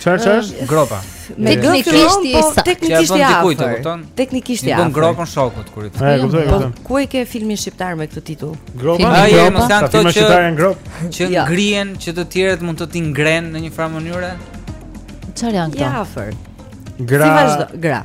S7: Çfarë
S9: çfarë është?
S3: Gropa.
S7: Po teknikisht i
S3: sa. Teknikisht je
S7: afër. Teknikisht
S3: je
S7: afër.
S3: Bën gropën shokut kur i
S1: thonë. Po,
S7: po,
S1: po.
S7: Ku e ke filmin shqiptar me këtë titull?
S1: Gropa.
S3: Ai e mos janë këto që
S1: janë grop.
S3: Që ngrihen që të tjerët mund të t'i ngrenë në një farë mënyre.
S9: Çfarë janë këto?
S7: Je afër.
S1: Gra.
S7: Si vazhdon? Gra.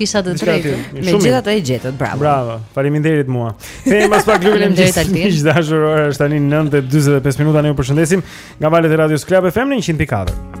S9: Kisha të drejtë.
S7: Megjithatë e gjetët, bravo.
S22: Bravo. Faleminderit mua. Jemi pas pak Klubi
S9: i
S22: Mëngjesit miq të dashur, ora është tani 9 e 45 minuta. Ne ju përshëndesim nga valët e radios Club FM në 104.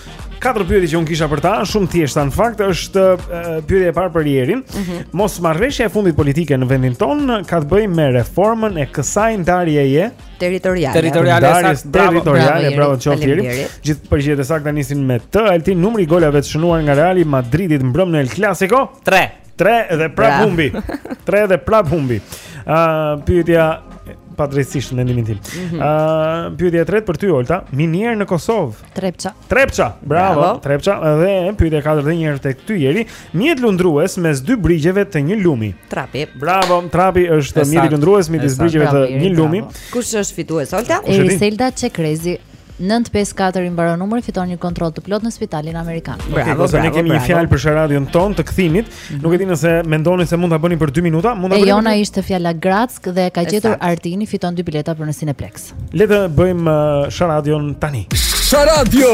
S1: Katër pyetje që unë kisha për ta, shumë të thjeshta në fakt, është pyetja e parë për Jerin. Mm -hmm. Mosmarrëveshja e fundit politike në vendin tonë ka të bëjë me reformën e kësaj ndarjeje
S7: territoriale.
S3: Territoriale saktë, bravo,
S1: territoriale,
S7: bravo,
S1: bravo qoftë Jeri. Gjithë përgjigjet e sakta nisin me T, Altin numri i golave të shënuar nga Reali i Madridit mbrëm në El Clasico.
S3: 3.
S1: 3 dhe prap humbi. 3 dhe prap humbi. Ë uh, pyetja padrejtisht mendimin tim. Ë
S7: mm -hmm.
S1: uh, pyetja e tretë për ty Olta, minierë në Kosovë.
S9: Trepça.
S1: Trepça. Bravo.
S7: Bravo.
S1: Trepça dhe pyetja e katërt edhe një herë tek ty Jeri. Mjet lundrues mes dy brigjeve të një lumi.
S7: Trapi.
S1: Bravo. Trapi është
S3: mjet
S1: lundrues midis brigjeve të një lumi.
S7: Kush është fitues? Olta.
S9: Eriselda Çekrezi. 954 i mbaron numri fiton një kontroll të plotë në spitalin amerikan.
S7: Bravo,
S1: okay,
S7: bravo.
S1: Ne kemi
S7: bravo.
S1: një fjalë për Sharadion tonë të kthimit. Mm -hmm. Nuk e di nëse mendoni se mund ta bëni për 2 minuta, mund ta bëni.
S9: Jona ishte fjala Grackë dhe ka gjetur Artini fiton dy bileta për në Cineplex.
S1: Le të bëjmë uh, Sharadion tani.
S6: Sharadio!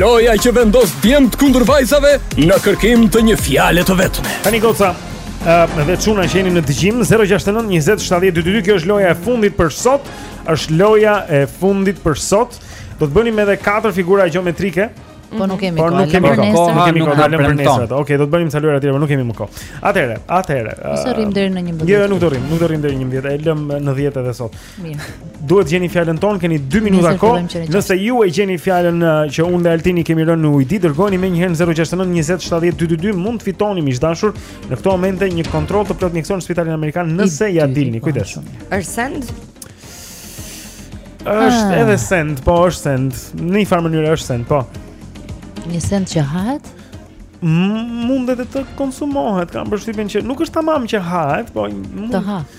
S6: Loja që vendos djemt kundër vajzave në kërkim të një fjale të vetme.
S1: Tani goca, uh, dhe çuna që jeni në dëgjim 069 20 70 222, kjo është loja e fundit për sot, është loja e fundit për sot. Do të bënim edhe katër figura gjeometrike.
S9: Po nuk kemi kohë.
S1: Por nuk kemi kohë.
S9: Koha
S1: nuk
S3: na premton.
S1: Okej, do të bënim saluar aty, por nuk kemi më kohë. Atëherë, atëherë. Mos
S9: rrimë deri në 11.
S1: Jo, nuk do rrimë, nuk do rrimë deri në 11. E lëmë në 10 edhe sot.
S9: Mirë.
S1: Duhet të gjeni fjalën tonë, keni 2 minuta kohë. Nëse ju e gjeni fjalën uh, që unë dhe Altini kemi rënë në ujdi, dërgojeni menjëherë në 069 20 70 222, mund të fitoni miq të dashur në këto momente një kontroll të plotë mjekësor në spitalin amerikan nëse ia dilni. Kujdes.
S7: A është send?
S1: Është
S9: ah.
S1: edhe send, po është send. Në një farë mënyrë është send, po.
S9: Një send që hahet?
S1: Mund edhe të konsumohet, kam përshtypjen që nuk është tamam që hahet, po mund
S9: të
S1: hahet.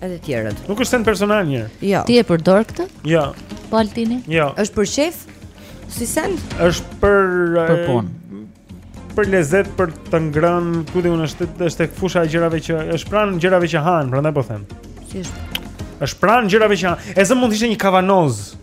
S3: Edhe
S1: të
S7: tjerët.
S1: Nuk është send personal një.
S7: Jo.
S9: Ti e përdor këtë?
S1: Jo.
S9: Po Altini?
S1: Jo.
S7: Është për qejf? Si send?
S1: Është për
S9: për punë.
S1: Për lezet, për të ngrënë, ku di unë është është tek fusha e gjërave që është pranë gjërave që han, prandaj po them.
S7: Si është?
S1: Është pranë gjërave që han. E zëmë mund të ishte një kavanoz.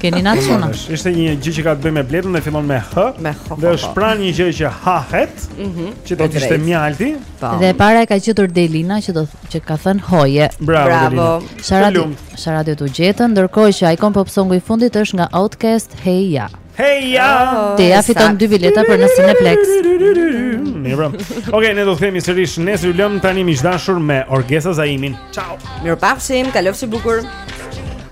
S9: Keni na çuna.
S1: Ishte një gjë që ka të bëjë me bletën dhe fillon me h.
S7: Me h.
S1: Dhe është pranë një gjë që hahet.
S7: Mhm.
S1: Që do të ishte mjalti.
S7: Po.
S9: Dhe e para e ka gjetur Delina që do që ka thënë hoje.
S1: Bravo.
S7: Bravo.
S1: Sharadi.
S9: Sharadio u gjet, ndërkohë që Icon Pop Song i fundit është nga Outkast Hey Ya.
S1: Hey ya.
S9: Oh, Tea fiton dy bileta për në Cineplex.
S1: Mirë. Okej, ne do takohemi sërish nesër ju lëmë tani miq të dashur me Orgesa Zaimin. Ciao.
S7: Mirupafshim, kalofshi bukur.